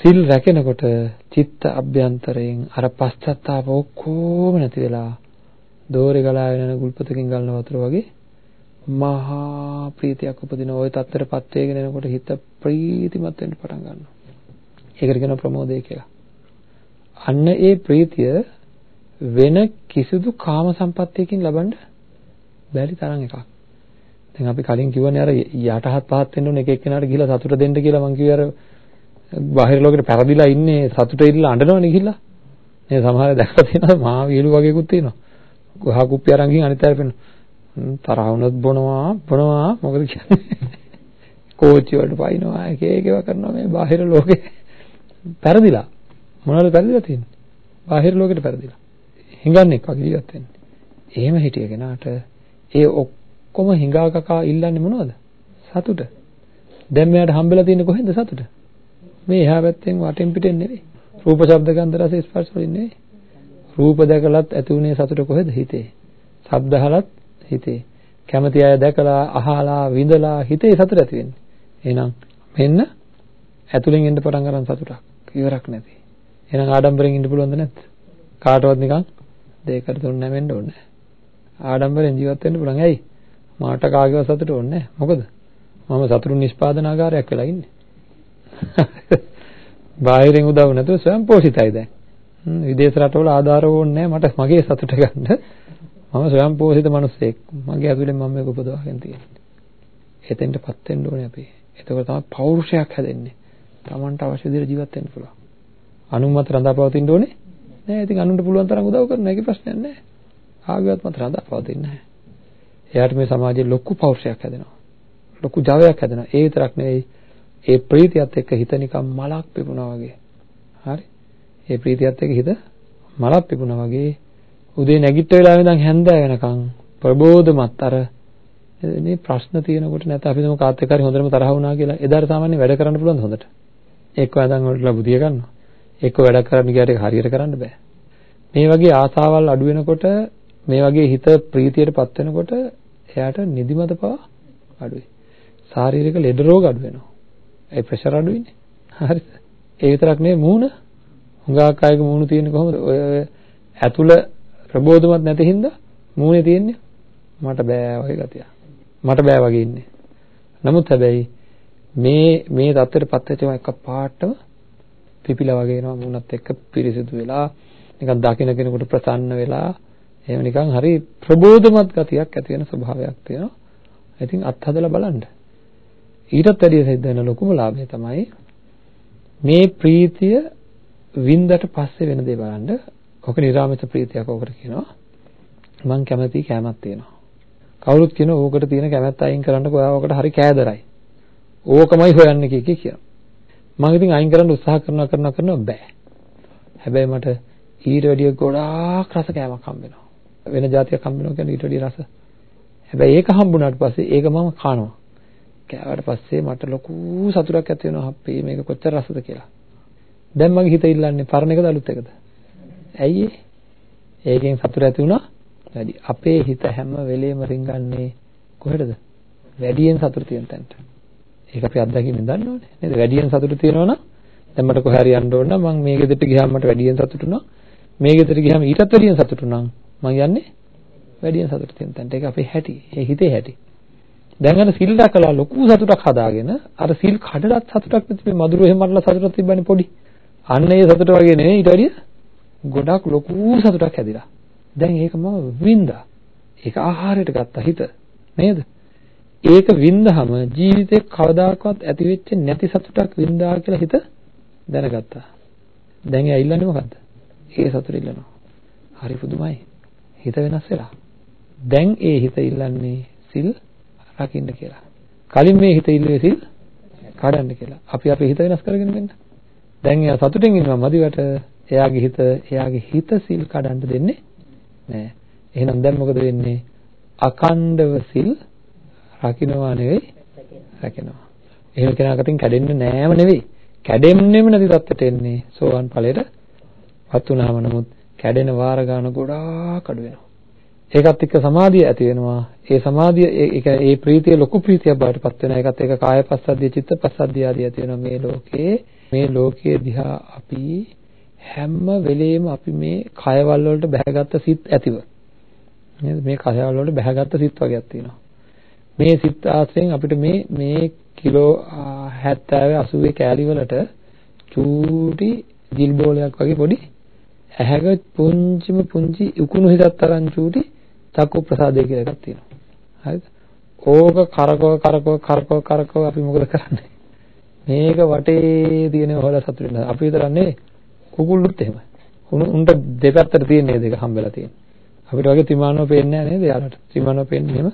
සිල් රැකෙනකොට චිත්ත අභ්‍යන්තරයෙන් අර පශ්චත්තාප ඔක්කොම නැති වෙලා දෝරේ ගලාගෙන යන ගුල්පතකින් ගලන වතුර වගේ මහා ප්‍රීතියක් උපදින ওই තත්ත්වයටපත් වෙගෙන එනකොට හිත ප්‍රීතිමත් වෙන්න පටන් ගන්නවා. ඒකට කියනවා ප්‍රමෝදය කියලා. අන්න ඒ ප්‍රීතිය වෙන කිසිදු කාම සම්පත්තියකින් ලබන්න බැරි තරම් එකක්. දැන් අපි කලින් කිව්වනේ අර යටහත් පහත් වෙන්න ඕන එක එක්කෙනාට ගිහිලා සතුට දෙන්න කියලා මං කිව්වේ අර බාහිර ලෝකෙට පැරදිලා ඉන්නේ සතුට ඉල්ලලා අඬනවනේ ගිහිල්ලා. මේ සමහර දැක්කලා තියෙනවා මහා වියලු වගේකුත් තියෙනවා. ගහ කුප්පිය අරන් ගිහින් අනිත් අය පෙන්න තරහ වුණොත් බොනවා බොනවා මොකද කියන්නේ කෝච්චි වලට පයින්නවා එක එක ඒවා කරනවා මේ බාහිර ලෝකේ පෙරදිලා මොනවද පෙරදිලා තියෙන්නේ බාහිර ලෝකෙට පෙරදිලා හිඟන්නේ වගේ ජීවත් වෙන්නේ එහෙම හිටිය කෙනාට ඒ ඔක්කොම හිඟා කකා ඉල්ලන්නේ මොනවද? සතුට. දැන් මෙයාට හම්බෙලා තියෙන්නේ කොහෙන්ද සතුට? මේ එහා පැත්තෙන් වටෙන් පිටෙන් නෙවෙයි. රූප ශබ්ද ගන්ධ රස ස්පර්ශ වලින් නෙවෙයි. රූප දැකලත් ඇති වුණේ සතුට කොහෙද හිතේ? ශබ්ද අහලත් හිතේ. කැමති අය දැකලා අහලා විඳලා හිතේ සතුට ඇති වෙන්නේ. එහෙනම් මෙන්න ඇතුලෙන් එන්න පටන් ගන්න සතුටක්. ඉවරක් නැති. එහෙනම් ආඩම්බරෙන් ඉන්න පුළුවන්ද නැද්ද? කාටවත් නිකන් දෙයකට තුන නැමෙන්න ඕනේ ආඩම්බරෙන් ජීවත් වෙන්න පුළුවන් ඇයි මාට කාගේවත් සතුට ඕනේ මොකද මම සතුරු නිෂ්පාදනාගාරයක් වෙලා ඉන්නේ බාහිරින් උදව් නැතුව ස්වයං පෝෂිතයි දැන් විදේශ රටවල ආධාර ඕනේ නැහැ මට මගේ සතුට ගන්න. මම ස්වයං පෝෂිත මිනිස්සෙක්. මගේ ඇතුලෙන් මම මේක උපදවාගෙන තියෙන්නේ. එතෙන්ටපත් වෙන්න ඕනේ අපි. එතකොට තමයි පෞරුෂයක් හැදෙන්නේ. Tamanට අවශ්‍ය විදිහට ජීවත් වෙන්න පුළුවන්. අනුමත රඳාපවතින්න ඕනේ නෑ. ඉතින් අනුන්ට පුළුවන් තරම් උදව් කරන එකේ ප්‍රශ්නයක් නෑ. ආගියවත් මත රඳාපවතින්නේ නැහැ. එයාට මේ සමාජයේ ලොකු පෞරුෂයක් හැදෙනවා. ලොකු ජවයක් හැදෙනවා. ඒ විතරක් නෙවෙයි ඒ ප්‍රීතියත් එක්ක හිත නිකන් මලක් පිපුණා වගේ. හරි? ඒ ප්‍රීතියත් එක්ක හිත මලක් පිපුණා වගේ උදේ නැගිට වෙලාවෙ ඉඳන් හැන්දෑ වෙනකන් ප්‍රබෝධමත් අර මේ ප්‍රශ්න තියෙනකොට නැත්නම් අපි තමු කාත් එක්ක හරි හොඳටම තරහ වුණා කියලා එදාට සාමාන්‍ය වැඩ කරන්න පුළුවන් හොඳට. එක්ක අදන් වලට බුදිය ගන්නවා. එක්ක වැඩ කරන්න ගියාට හරියට කරන්න බෑ. මේ වගේ ආසාවල් අඩු වෙනකොට මේ වගේ හිත ප්‍රීතියටපත් වෙනකොට එයාට නිදිමත පව අඩුයි. ශාරීරික ලෙඩ රෝග අඩු වෙනවා. ඒ ප්‍රෙෂර් අඩුයිනේ. හරිද? ඒ විතරක් නෙවෙයි මූණ හුඟක් අයගේ මූණ තියෙන්නේ කොහොමද? ඔය ඇතුළ ප්‍රබෝධමත් නැති හින්දා මූණේ තියෙන්නේ මට බෑ වගේ ගතිය. මට බෑ වගේ ඉන්නේ. නමුත් හැබැයි මේ මේ தත්ත්වයටපත් වෙච්ච එක පාටම පිපිලා වගේ එනවා මූණත් එක්ක පිරිසිදු වෙලා නිකන් දකින්න කෙනෙකුට ප්‍රසන්න වෙලා එහෙම නිකන් හරි ප්‍රබෝධමත් ගතියක් ඇති වෙන ස්වභාවයක් තියෙනවා. ඉතින් අත්හදලා බලන්න. ඊටත් වැඩිය සිද්ධ වෙන ලොකුම ලාභය තමයි මේ ප්‍රීතිය වින්දට පස්සේ වෙන දේ බලන්න. ඔක නිරාමිත ප්‍රීතියක් ඔකට කියනවා. මං කැමති කැමක් තියෙනවා. කවුරුත් කියන ඕකට තියෙන කැමැත්ත අයින් කරන්නකෝ ඔයා ඔකට හරි කෑදරයි. ඕකමයි හොයන්නේ කිය කිය. මම ඉතින් අයින් කරන්න උත්සාහ කරනවා කරනවා කරනවා බෑ. හැබැයි මට ඊට වැඩිය ගොඩාක් රස කෑමක් හම්බෙනවා. වෙන જાතියක් හම්බෙනවා කියන්නේ ඊට වැඩිය රස. හැබැයි ඒක හම්බුණාට පස්සේ ඒක මම කනවා. කෑවට පස්සේ මට ලොකු සතුටක් ඇති වෙනවා. අපේ මේක කොච්චර රසද කියලා. දැන් මගේ හිත ඉල්ලන්නේ පරණ එකද අලුත් එකද? ඇයි ඒ? ඒකෙන් සතුට ඇති වුණා. වැඩි. අපේ හිත හැම වෙලෙම රිංගන්නේ කොහෙටද? වැඩියෙන් සතුට තියෙන තැනට. ඒක අපි අත්දැකීමෙන් දන්නවනේ. නේද? වැඩියෙන් සතුට තියෙනවනම් දැන් මට කොහේ හරි යන්න ඕන නම් මම මේ ගෙදරට ගියාම මට වැඩියෙන් සතුටු වුණා. මේ ගෙදරට ගියාම ඊටත් වැඩියෙන් සතුටු වුණා. මම යන්නේ වැඩියෙන් සතුට තියෙන තැනට. ඒක අපේ හැටි. ඒ හිතේ හැටි. දැන් අර සිල් රැකලා ලොකු සතුටක් හදාගෙන අර සිල් කඩලත් සතුටක් නැති මේ මధుර එහෙම මරලා සතුටක් තිබ්බනේ පොඩි. අන්න ඒ සතුට වගේ නෙවෙයි ඊට වැඩිය ගොඩක් ලොකු සතුටක් හැදිලා. දැන් ඒක මම වින්දා. ඒක ආහාරයට ගත්තා හිත. නේද? ඒක වින්දාම ජීවිතේ කවදාකවත් ඇති වෙච්ච නැති සතුටක් වින්දා කියලා හිත දැනගත්තා. දැන් එයා ඉල්ලන්නේ මොකද්ද? ඒ සතුට ඉල්ලනවා. හරි පුදුමයි. හිත වෙනස් වෙලා. දැන් ඒ හිත ඉල්ලන්නේ සිල් රකින්න කියලා. කලින් මේ හිත ඉල්ලුවේ සිල් කඩන්න කියලා. අපි අපේ හිත වෙනස් කරගෙන වෙන්න. දැන් එයා සතුටින් ඉන්නවා මදිවට එයාගේ හිත එයාගේ හිත සිල් කඩන්න දෙන්නේ නැහැ. එහෙනම් දැන් මොකද වෙන්නේ? අකණ්ඩව සිල් රකින්නවා නෙවෙයි රැකෙනවා. එහෙම කෙනාකටින් කැඩෙන්නේ නෑම නෙවෙයි. කැඩෙන්නෙම නැති තත්ත්වයට එන්නේ සෝවන් ඵලයට වත් වුණාම නමුත් කැඩෙන වාර ගන්න ගොඩාක් අඩු වෙනවා. ඒකත් එක්ක සමාධිය ඇති වෙනවා. ඒ සමාධිය ඒක ඒ ප්‍රීතිය ලොකු ප්‍රීතියක් බවට පත් වෙනවා. ඒකත් එක්ක කාය පස්සද්ධිය, චිත්ත පස්සද්ධිය ආදී ඇති වෙනවා. මේ ලෝකේ මේ ලෝකයේ දිහා අපි හැම වෙලෙම අපි මේ කයවල වලට බැහැගත්ත සිත් ඇතිව නේද මේ කයවල වලට බැහැගත්ත සිත් වගේක් තියෙනවා මේ සිත් ආශ්‍රයෙන් අපිට මේ මේ කිලෝ 70 80 කැලි වලට චූටි ජිල් බෝලයක් වගේ පොඩි ඇහැක පුංචිම පුංචි උකුණු හිතක් තරම් චූටි චක්කු ප්‍රසාදය කියලා එකක් තියෙනවා හරිද ඕක කරකව කරකව කරකව කරකව අපි මොකද කරන්නේ මේක වටේ තියෙන හොල සතුටු වෙනවා. අපි විතරන්නේ කුකුල්ලුත් එහෙමයි. උන්ට දෙපැත්තට තියෙන නේද ඒක හම්බෙලා තියෙන්නේ. අපිට වගේ ත්‍රිමාණව පේන්නේ නැහැ නේද යාළුවට? ත්‍රිමාණව පේන්නේ එහෙම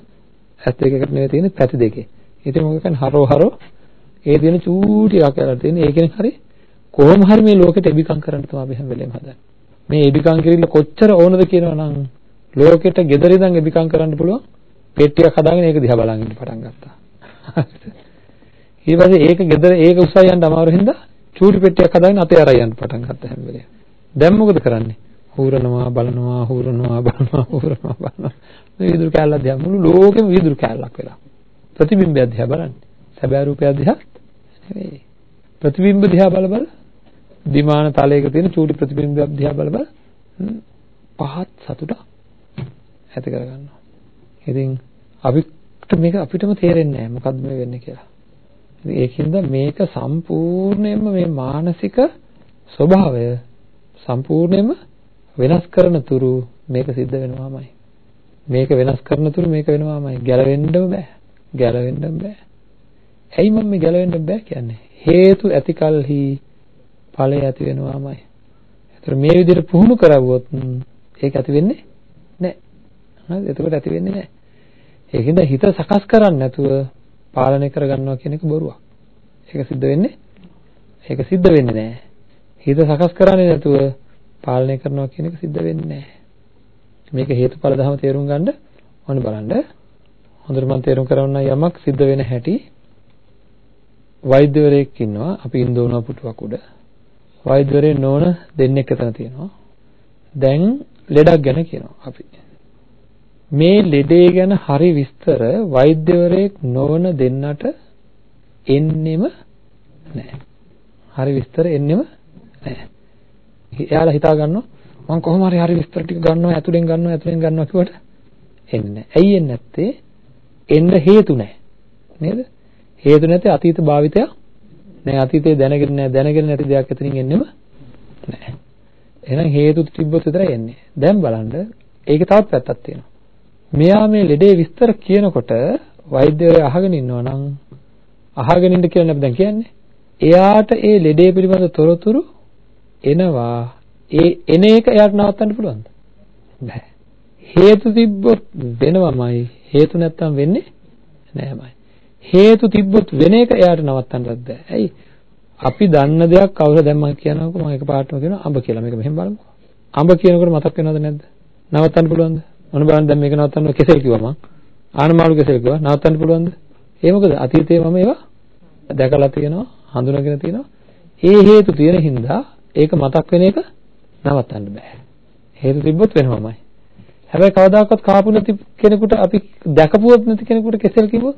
ඇස් දෙක එකට නෙවෙයි තියෙන්නේ පැති දෙකේ. ඉතින් මොකද කියන්නේ හරෝ හරෝ ඒ තියෙන චූටි ආකාරයක් තියෙන ඒකෙන් හරි කොහොම හරි මේ ලෝකෙට එබිකම් කරන්න තමයි අපි හැම වෙලේම හදන්නේ. මේ එබිකම් කිරිල්ල කොච්චර ඕනද කියනවා නම් ලෝකෙට gedara ඉඳන් එබිකම් කරන්න පුළුවන් පෙට්ටියක් හදාගෙන ඒක දිහා බලන් ඉන්න පටන් ගත්තා. ඊට පස්සේ ඒක ගෙදර ඒක උසා යන්න අමාරු හින්දා චූටි පෙට්ටියක් හදාගෙන අතේ අරන් යන්න පටන් ගත්තා හැම වෙලේම. දැන් මොකද කරන්නේ? හූරනවා බලනවා හූරනවා බලනවා හූරනවා බලනවා. මේ විදුරු කැලලක් දිහා මුළු ලෝකෙම විදුරු කැලලක් වෙලා. ප්‍රතිබිම්බය දිහා බලන්නේ. සැබෑ රූපය දිහා නෙවෙයි. ප්‍රතිබිම්බ දිහා බල බල විමාන තලයක තියෙන චූටි ප්‍රතිබිම්බයක් දිහා බල බල පහත් සතුට ඇති කරගන්නවා. ඉතින් අපිට මේක අපිටම තේරෙන්නේ නැහැ මොකද්ද මේ වෙන්නේ කියලා. ඒකින්ද මේක සම්පූර්ණයෙන්ම මේ මානසික ස්වභාවය සම්පූර්ණයෙන්ම වෙනස් කරන තුරු මේක සිද්ධ වෙනවාමයි. මේක වෙනස් කරන තුරු මේක වෙනවාමයි. ගැලවෙන්නම බෑ. ගැලවෙන්න බෑ. ඇයි මම මේ ගැලවෙන්න බෑ කියන්නේ? හේතු ඇතිකල්හි ඵලය ඇති වෙනවාමයි. ඒතර මේ විදිහට පුහුණු කරවුවොත් ඒක ඇති වෙන්නේ නැහැ. හරිද? එතකොට ඇති වෙන්නේ නැහැ. ඒකින්ද හිත සකස් කරන්නේ නැතුව පාලනය කරගන්නවා කියන එක බොරුවක්. ඒක සිද්ධ වෙන්නේ ඒක සිද්ධ වෙන්නේ නැහැ. හිත සකස් කරන්නේ නැතුව පාලනය කරනවා කියන එක සිද්ධ වෙන්නේ නැහැ. මේක හේතුඵල ධම තේරුම් ගන්න ඕන බලන්න. හොඳට මම තේරුම් කරවන්න යමක් සිද්ධ වෙන හැටි වෛද්‍යවරයෙක් ඉන්නවා අපි ඉන්දෝන පුටුවක් උඩ. වෛද්‍යවරේ නෝන දෙන්නෙක් එතන තියෙනවා. දැන් ලෙඩක් ගැන කියනවා අපි. මේ ලෙඩේ ගැන හරි විස්තර වෛද්‍යවරයෙක් නොවන දෙන්නට එන්නෙම නැහැ. හරි විස්තර එන්නෙම නැහැ. එයාලා හිතා ගන්නවා මම කොහොම හරි හරි විස්තර ටික ගන්නවා ඇතුලෙන් ගන්නවා ඇතුලෙන් ගන්නවා කිව්වට එන්නේ නැහැ. ඇයි එන්නේ නැත්තේ? එන්න හේතු නැහැ. නේද? හේතු නැති අතීත භාවිතය නෑ අතීතේ දැනගෙන නෑ දැනගෙන නැති දෙයක් එතනින් එන්නෙම නෑ. එහෙනම් හේතු තිබ්බොත් විතරයි එන්නේ. දැන් බලන්න ඒකේ තවත් පැත්තක් තියෙනවා. මෙයා මේ ලෙඩේ විස්තර කියනකොට වෛද්‍යවරයා අහගෙන ඉන්නවා නම් අහගෙන ඉන්න කියලා නේද දැන් කියන්නේ. එයාට ඒ ලෙඩේ පිළිබඳ තොරතුරු එනවා. ඒ එන එක එයාට නවත්තන්න පුළුවන්ද? බෑ. හේතු තිබ්බොත් වෙනවමයි. හේතු නැත්තම් වෙන්නේ නෑමයි. හේතු තිබ්බොත් වෙන එක එයාට නවත්තන්නවත් බෑ. ඇයි? අපි දන්න දෙයක් කවුරු දැන් මම කියනකොට මම එකපාරටම කියනවා අඹ කියලා. මේක මෙහෙම බලමු. අඹ කියනකොට මතක් වෙනවද නැද්ද? නවත්තන්න පුළුවන්ද? මොන බලන්න දැන් මේක නවත්තන්න කෙසෙල් කිව්වා මං. ආනමාළු කෙසෙල් කිව්වා. නවත්තන්න පුළුවන්ද? ඒ මොකද අතීතයේ මම ඒවා දැකලා තියෙනවා, හඳුනාගෙන තියෙනවා. ඒ හේතු තියෙන හින්දා ඒක මතක් වෙන එක නවත්තන්න බෑ. හේතු තිබ්බොත් වෙනවමයි. හැබැයි කවදාකවත් කාපු නැති කෙනෙකුට අපි දැකපුවත් නැති කෙනෙකුට කෙසෙල් කිව්වොත්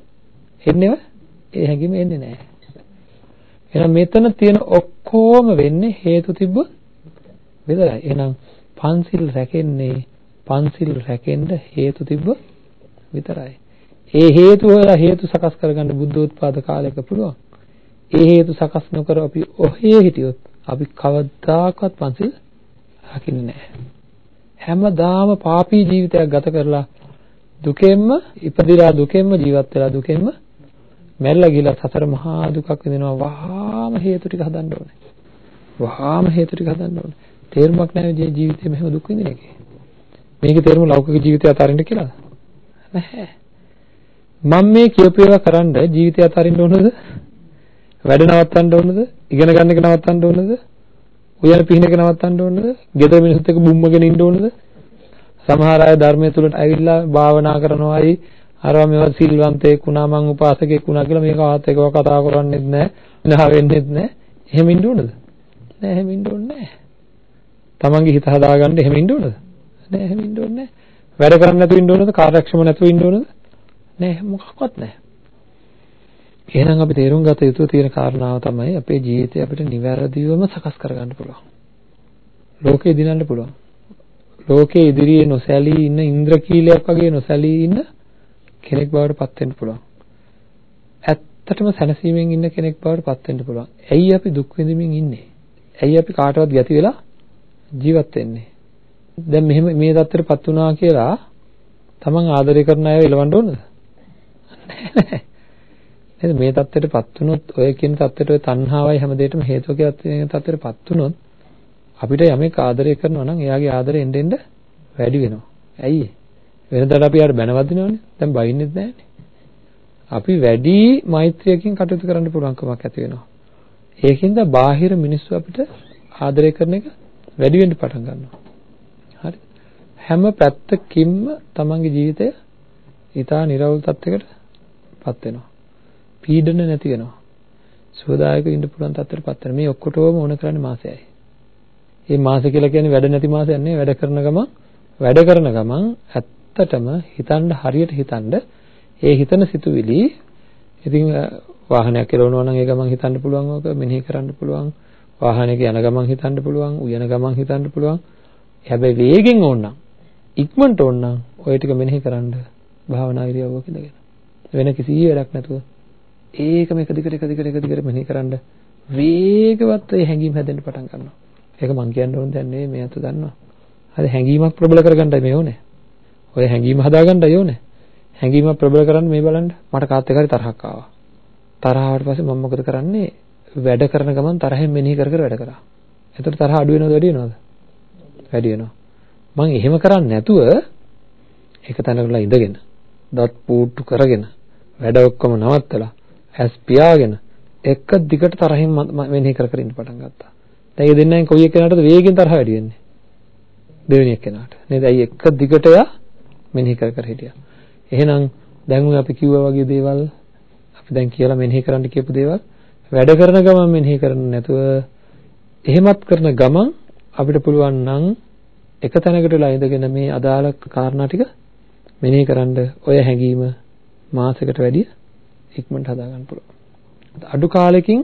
එන්නේව ඒ හැඟීම එන්නේ නැහැ. එහෙනම් මෙතන තියෙන ඔක්කොම වෙන්නේ හේතු තිබ්බොත් විතරයි. එහෙනම් පන්සිල් රැකෙන්නේ පන්සිල් රැකෙන්න හේතු තිබ්බොත් විතරයි. ඒ හේතු වල හේතු සකස් කරගන්න බුද්ධෝත්පාද කාලයක පුළුවන්. ඒ හේතු සකස් නොකර අපි ඔහේ හිටියොත් අපි කවදාකවත් පන්සිල් රකින්නේ නැහැ. හැමදාම පාපී ජීවිතයක් ගත කරලා දුකෙන්ම ඉපදිලා දුකෙන්ම ජීවත් වෙලා දුකෙන්ම මැරිලා ගිහලා සතර මහා දුකක් විඳිනවා වහාම හේතු ටික හදන්න ඕනේ. වහාම හේතු ටික හදන්න ඕනේ. තේරුමක් නැහැ ජීවිතේ මෙහෙම දුක් විඳින එකේ. මේකේ තේරුම ලෞකික ජීවිතය අතාරින්න කියලාද? නැහැ. මම මේ කියපු ඒවා කරන්න ජීවිතය අතාරින්න ඕනද? වැඩ නවත්තන්න ඕනද? ඉගෙන ගන්න එක නවත්තන්න ඕනද? උයන පිහින එක නවත්තන්න ඕනද? ගෙදර මිනිස්සුත් එක්ක බුම්මගෙන ඉන්න ඕනද? සමහර අය ධර්මයේ තුලට ඇවිල්ලා භාවනා කරනවායි අරවා මේවා සිල්වන්තයෙක් වුණා මං උපාසකෙක් වුණා කියලා මේක ආත් එකව කතා කරන්නේත් නැහැ. නහ වෙන්නේත් නැහැ. එහෙම ඉන්න ඕනද? නෑ එහෙම ඉන්න ඕනේ නැහැ. තමන්ගේ හිත හදාගන්න එහෙම ඉන්න ඕනද? නෑ එහෙම ඉන්න ඕනේ නැහැ. වැඩ කරන්න නැතුව ඉන්න ඕනද? කාර්යක්ෂම නැතුව ඉන්න ඕනද? නෑ මොකක්වත් නැහැ. එහෙනම් අපි තේරුම් ගත යුතු තියෙන කාරණාව තමයි අපේ ජීවිතය අපිට නිවැරදිවම සකස් කරගන්න පුළුවන්. ලෝකේ දිනන්න පුළුවන්. ලෝකේ ඉදිරියේ නොසැලී ඉන්න ඉන්ද්‍රකීලයක් වගේ නොසැලී ඉන්න කෙනෙක් බවට පත් වෙන්න පුළුවන්. ඇත්තටම සැනසීමෙන් ඉන්න කෙනෙක් බවට පත් වෙන්න පුළුවන්. ඇයි අපි දුක් විඳින්මින් ඉන්නේ? ඇයි අපි කාටවත් ගැති වෙලා ජීවත් වෙන්නේ? දැන් මෙහෙම මේ தත්තරපත් වුණා කියලා තමන් ආදරය කරන අයව එලවන්න ඕනද? නැහැ. නේද මේ தත්ත්වයටපත් වුණොත් ඔය කියන தත්ත්වයට ඔය තණ්හාවයි හැමදේටම හේතුව කියලා තියෙන தත්ත්වයටපත් වුණොත් අපිට යමෙක් ආදරය කරනවා නම් එයාගේ ආදරය එන්න එන්න වැඩි වෙනවා. ඇයි වෙනදාට අපි යාට බැනවදිනවනේ. දැන් බයින්නෙත් නැහැනේ. අපි වැඩි මෛත්‍රියකින් කටයුතු කරන්න පුළුවන්කමක් ඇති වෙනවා. ඒකින්ද බාහිර මිනිස්සු අපිට ආදරය කරන එක වැඩි වෙන්න පටන් ගන්නවා. හරි. හැම පැත්තකින්ම තමන්ගේ ජීවිතය ඊටා නිර්වෘල් තත්යකටපත් වෙනවා. පීඩන නැති වෙනවා. සුවදායක ඉන්න පුළුවන් තත්ත්වයටපත් වෙනවා. මේ ඔක්කොටම ඕන කරන්නේ මාසයයි. මේ මාසය කියලා කියන්නේ වැඩ නැති මාසයක් නෙවෙයි වැඩ කරන ගමන් වැඩ කරන ගමන් ඇත්තටම හිතන්න හරියට හිතන්න ඒ හිතන සිතුවිලි ඉතින් වාහනයක් කෙරවනවා නම් ඒ ගමන් හිතන්න පුළුවන් ඕක මෙනෙහි කරන්න පුළුවන් වාහනයක යන ගමන් හිතන්න පුළුවන් උයන ගමන් හිතන්න පුළුවන් හැබැයි වේගෙන් ඕනනම් ඉක්මනට ඕනනම් ඔය ටික මෙනෙහි කරන්න භාවනා ඉරියව්වක ඉඳගෙන වෙන කිසි වැඩක් නැතුව ඒකම එක දිගට එක දිගට එක දිගට මෙනෙහි කරන්න වේගවත් ඒ හැඟීම් හැදෙන්න පටන් ගන්නවා. ඒක මං කියන්න ඕන දෙයක් නෙවෙයි මේ අත දන්නවා. හරි හැඟීමක් ප්‍රබල කරගන්නයි මේ ඕනේ. ඔය හැඟීම හදාගන්නයි ඕනේ. හැඟීම ප්‍රබල කරන්න මේ බලන්න මට කාත් එක්ක හරි තරහක් ආවා. තරහ ආවට පස්සේ මම මොකද කරන්නේ? වැඩ කරන ගමන් තරහෙන් මෙනෙහි කර කර වැඩ කරා. එතකොට තරහ අඩු වෙනවද වැඩි වෙනවද? වැඩි වෙනවා. මං එහෙම කරන්නේ නැතුව එක තැනකලා ඉඳගෙන දත් පූට්ටු කරගෙන වැඩ ඔක්කොම නවත්තලා ඇස් පියාගෙන එක දිගට තරහින් මෙනෙහි කර කර ඉන්න පටන් ගත්තා. දැන් මේ දෙන්නෙන් කොයි එක්කෙනාටද වේගෙන් තරහ වැඩි වෙන්නේ? දෙවෙනි එක්කෙනාට. නේද? අයි එක දිගට යා මෙනෙහි කර කර හිටියා. එහෙනම් දැන් අපි කිව්වා වගේ දේවල් අපි දැන් කියලා මෙනෙහි කරන්න කියපු දේවල් වැඩ කරන ගමන් මෙනෙහි කරන්නේ නැතුව එහෙමත් කරන ගමන් අපිට පුළුවන් නම් එක තැනකට වෙලා ඉඳගෙන මේ අදාළ කාරණා ටික මෙනෙහි කරන්න ඔය හැඟීම මාසයකට වැඩිය ඉක්මනට හදා ගන්න පුළුවන්. අඩු කාලෙකින්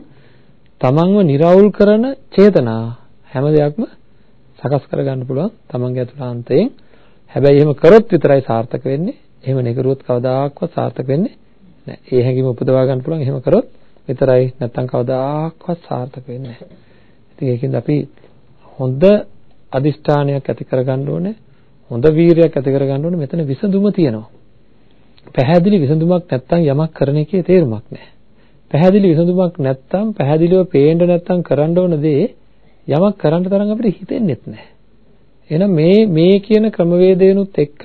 තමන්ව निराවුල් කරන චේතනා හැම දෙයක්ම සකස් කරගන්න පුළුවන් තමන්ගේ අතුලාන්තයෙන්. හැබැයි එහෙම කරොත් විතරයි සාර්ථක වෙන්නේ. එහෙම නෙකරුවොත් කවදාකවත් සාර්ථක වෙන්නේ නැහැ. ඒ හැඟීම උපදවා ගන්න පුළුවන් එහෙම කරොත් විතරයි නැත්තම් කවදාකවත් සාර්ථක වෙන්නේ නැහැ. ඉතින් ඒකින්ද අපි හොඳ අදිෂ්ඨානයක් ඇති කරගන්න ඕනේ. හොඳ වීරයක් ඇති කරගන්න ඕනේ. මෙතන විසඳුම තියෙනවා. පැහැදිලි විසඳුමක් නැත්තම් යමක් කරන එකේ තේරුමක් නැහැ. පැහැදිලි විසඳුමක් නැත්තම් පැහැදිලිව පේන්න නැත්තම් කරන්න ඕන දේ යමක් කරන්න තරම් අපිට හිතෙන්නෙත් නැහැ. එහෙනම් මේ මේ කියන ක්‍රමවේදයනුත් එක්ක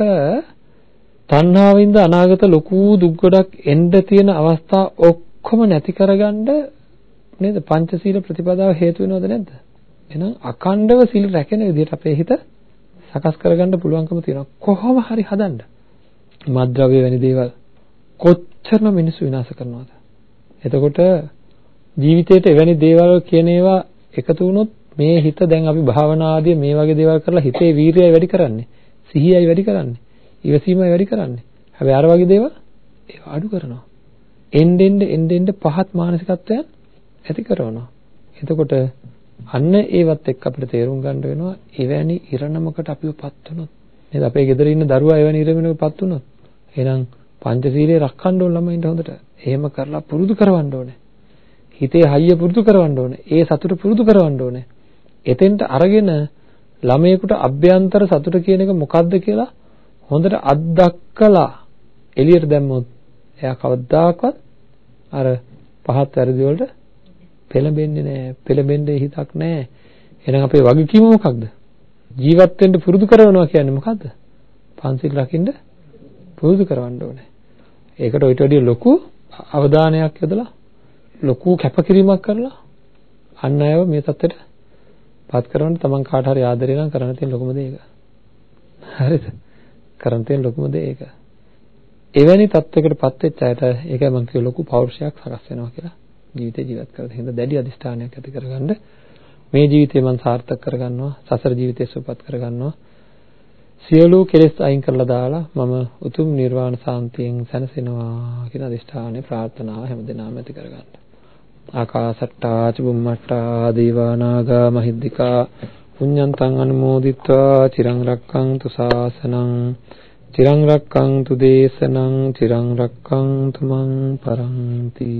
තණ්හාවින්ද අනාගත ලොකු දුක් ගොඩක් එන්න තියෙන අවස්ථා ඔක්කොම නැති කරගන්න නේද පංචශීල ප්‍රතිපදාව හේතු වෙනවද නැද්ද? එහෙනම් අකණ්ඩව සිල් රැකෙන විදිහට අපේ හිත සකස් කරගන්න පුළුවන්කම තියෙනවා. කොහොම හරි හදන්න. මත්ද්‍රව්‍ය වැනි දේවල් කොච්චරම මිනිස්සු විනාශ කරනවද? එතකොට ජීවිතේට එවැනි දේවල් කියන ඒවා එකතු වුණොත් මේ හිත දැන් අපි භාවනා ආදී මේ වගේ දේවල් කරලා හිතේ වීරියයි වැඩි කරන්නේ. සිහියයි වැඩි කරන්නේ. ඉවසීමයි වැඩි කරන්නේ. හැබැයි අර වගේ දේවල් ඒවා අඩු කරනවා. එන්න එන්න එන්න එන්න පහත් මානසිකත්වයන් ඇති කරනවා. එතකොට අන්න ඒවත් එක්ක අපිට තේරුම් ගන්න වෙනවා එවැනි ඉරණමකට අපිවපත් වුණොත් නේද අපේ ගෙදර ඉන්න දරුවා එවැනි ඉරණමකටපත් වුණොත් එහෙනම් පංචශීලයේ රැකගන්න ඕන ළමයින්ට හොඳට. එහෙම කරලා පුරුදු කරවන්න ඕනේ. හිතේ හයිය පුරුදු කරවන්න ඕනේ. ඒ සතුට පුරුදු කරවන්න ඕනේ. එතෙන්ට අරගෙන ළමයෙකුට අභ්‍යන්තර සතුට කියන එක මොකක්ද කියලා හොඳට අත්දක්කලා එළියට දැම්මොත් එයා කවදාකවත් අර පහත් වැරදි වලට පෙළඹෙන්නේ නැහැ. පෙළඹෙන්නේ හිතක් නැහැ. එහෙනම් අපේ වගකීම මොකක්ද? ජීවත් වෙන්න පුරුදු කරනවා කියන්නේ මොකද්ද? පන්සිල් රකින්න පුරුදු කරවන්න ඕනේ. ඒකට ඊට වැඩිය ලොකු අවධානයක් යොදලා ලොකු කැපකිරීමක් කරලා අන් අයව මේ தත්තෙට පත් කරවන්න තමන් කාට හරි ආදරේ නම් කරන්න තියෙන ලොකුම දේ ඒක. හරිද? කරන්න තියෙන ලොකුම දේ ඒක. එවැනි තත්වයකටපත් වෙච්ච අයට ඒකයි මම කිව්ව ලොකු පෞරුෂයක් සකස් වෙනවා කියලා. ජීවිතේ ජීවත් කරලා හින්දා දැඩි අදිෂ්ඨානයක් ඇති කරගන්න මේ ජීවිතේ මම සාර්ථක කරගන්නවා සසර ජීවිතේ සුවපත් කරගන්නවා සියලු කෙලෙස් අයින් කරලා දාලා මම උතුම් නිර්වාණ සාන්තියෙන් සැනසෙනවා කියන අදිෂ්ඨානය ප්‍රාර්ථනාව හැමදෙනාම ඇති කරගන්න. ආකාසට්ටා චුම්මට්ටා දේවා නාග මහිද්దికා පුඤ්ඤන්තං අනුමෝදිත්වා චිරං රක්ඛන්තු ශාසනං චිරං රක්ඛන්තු දේශනං චිරං රක්ඛන්තු මං පරන්ති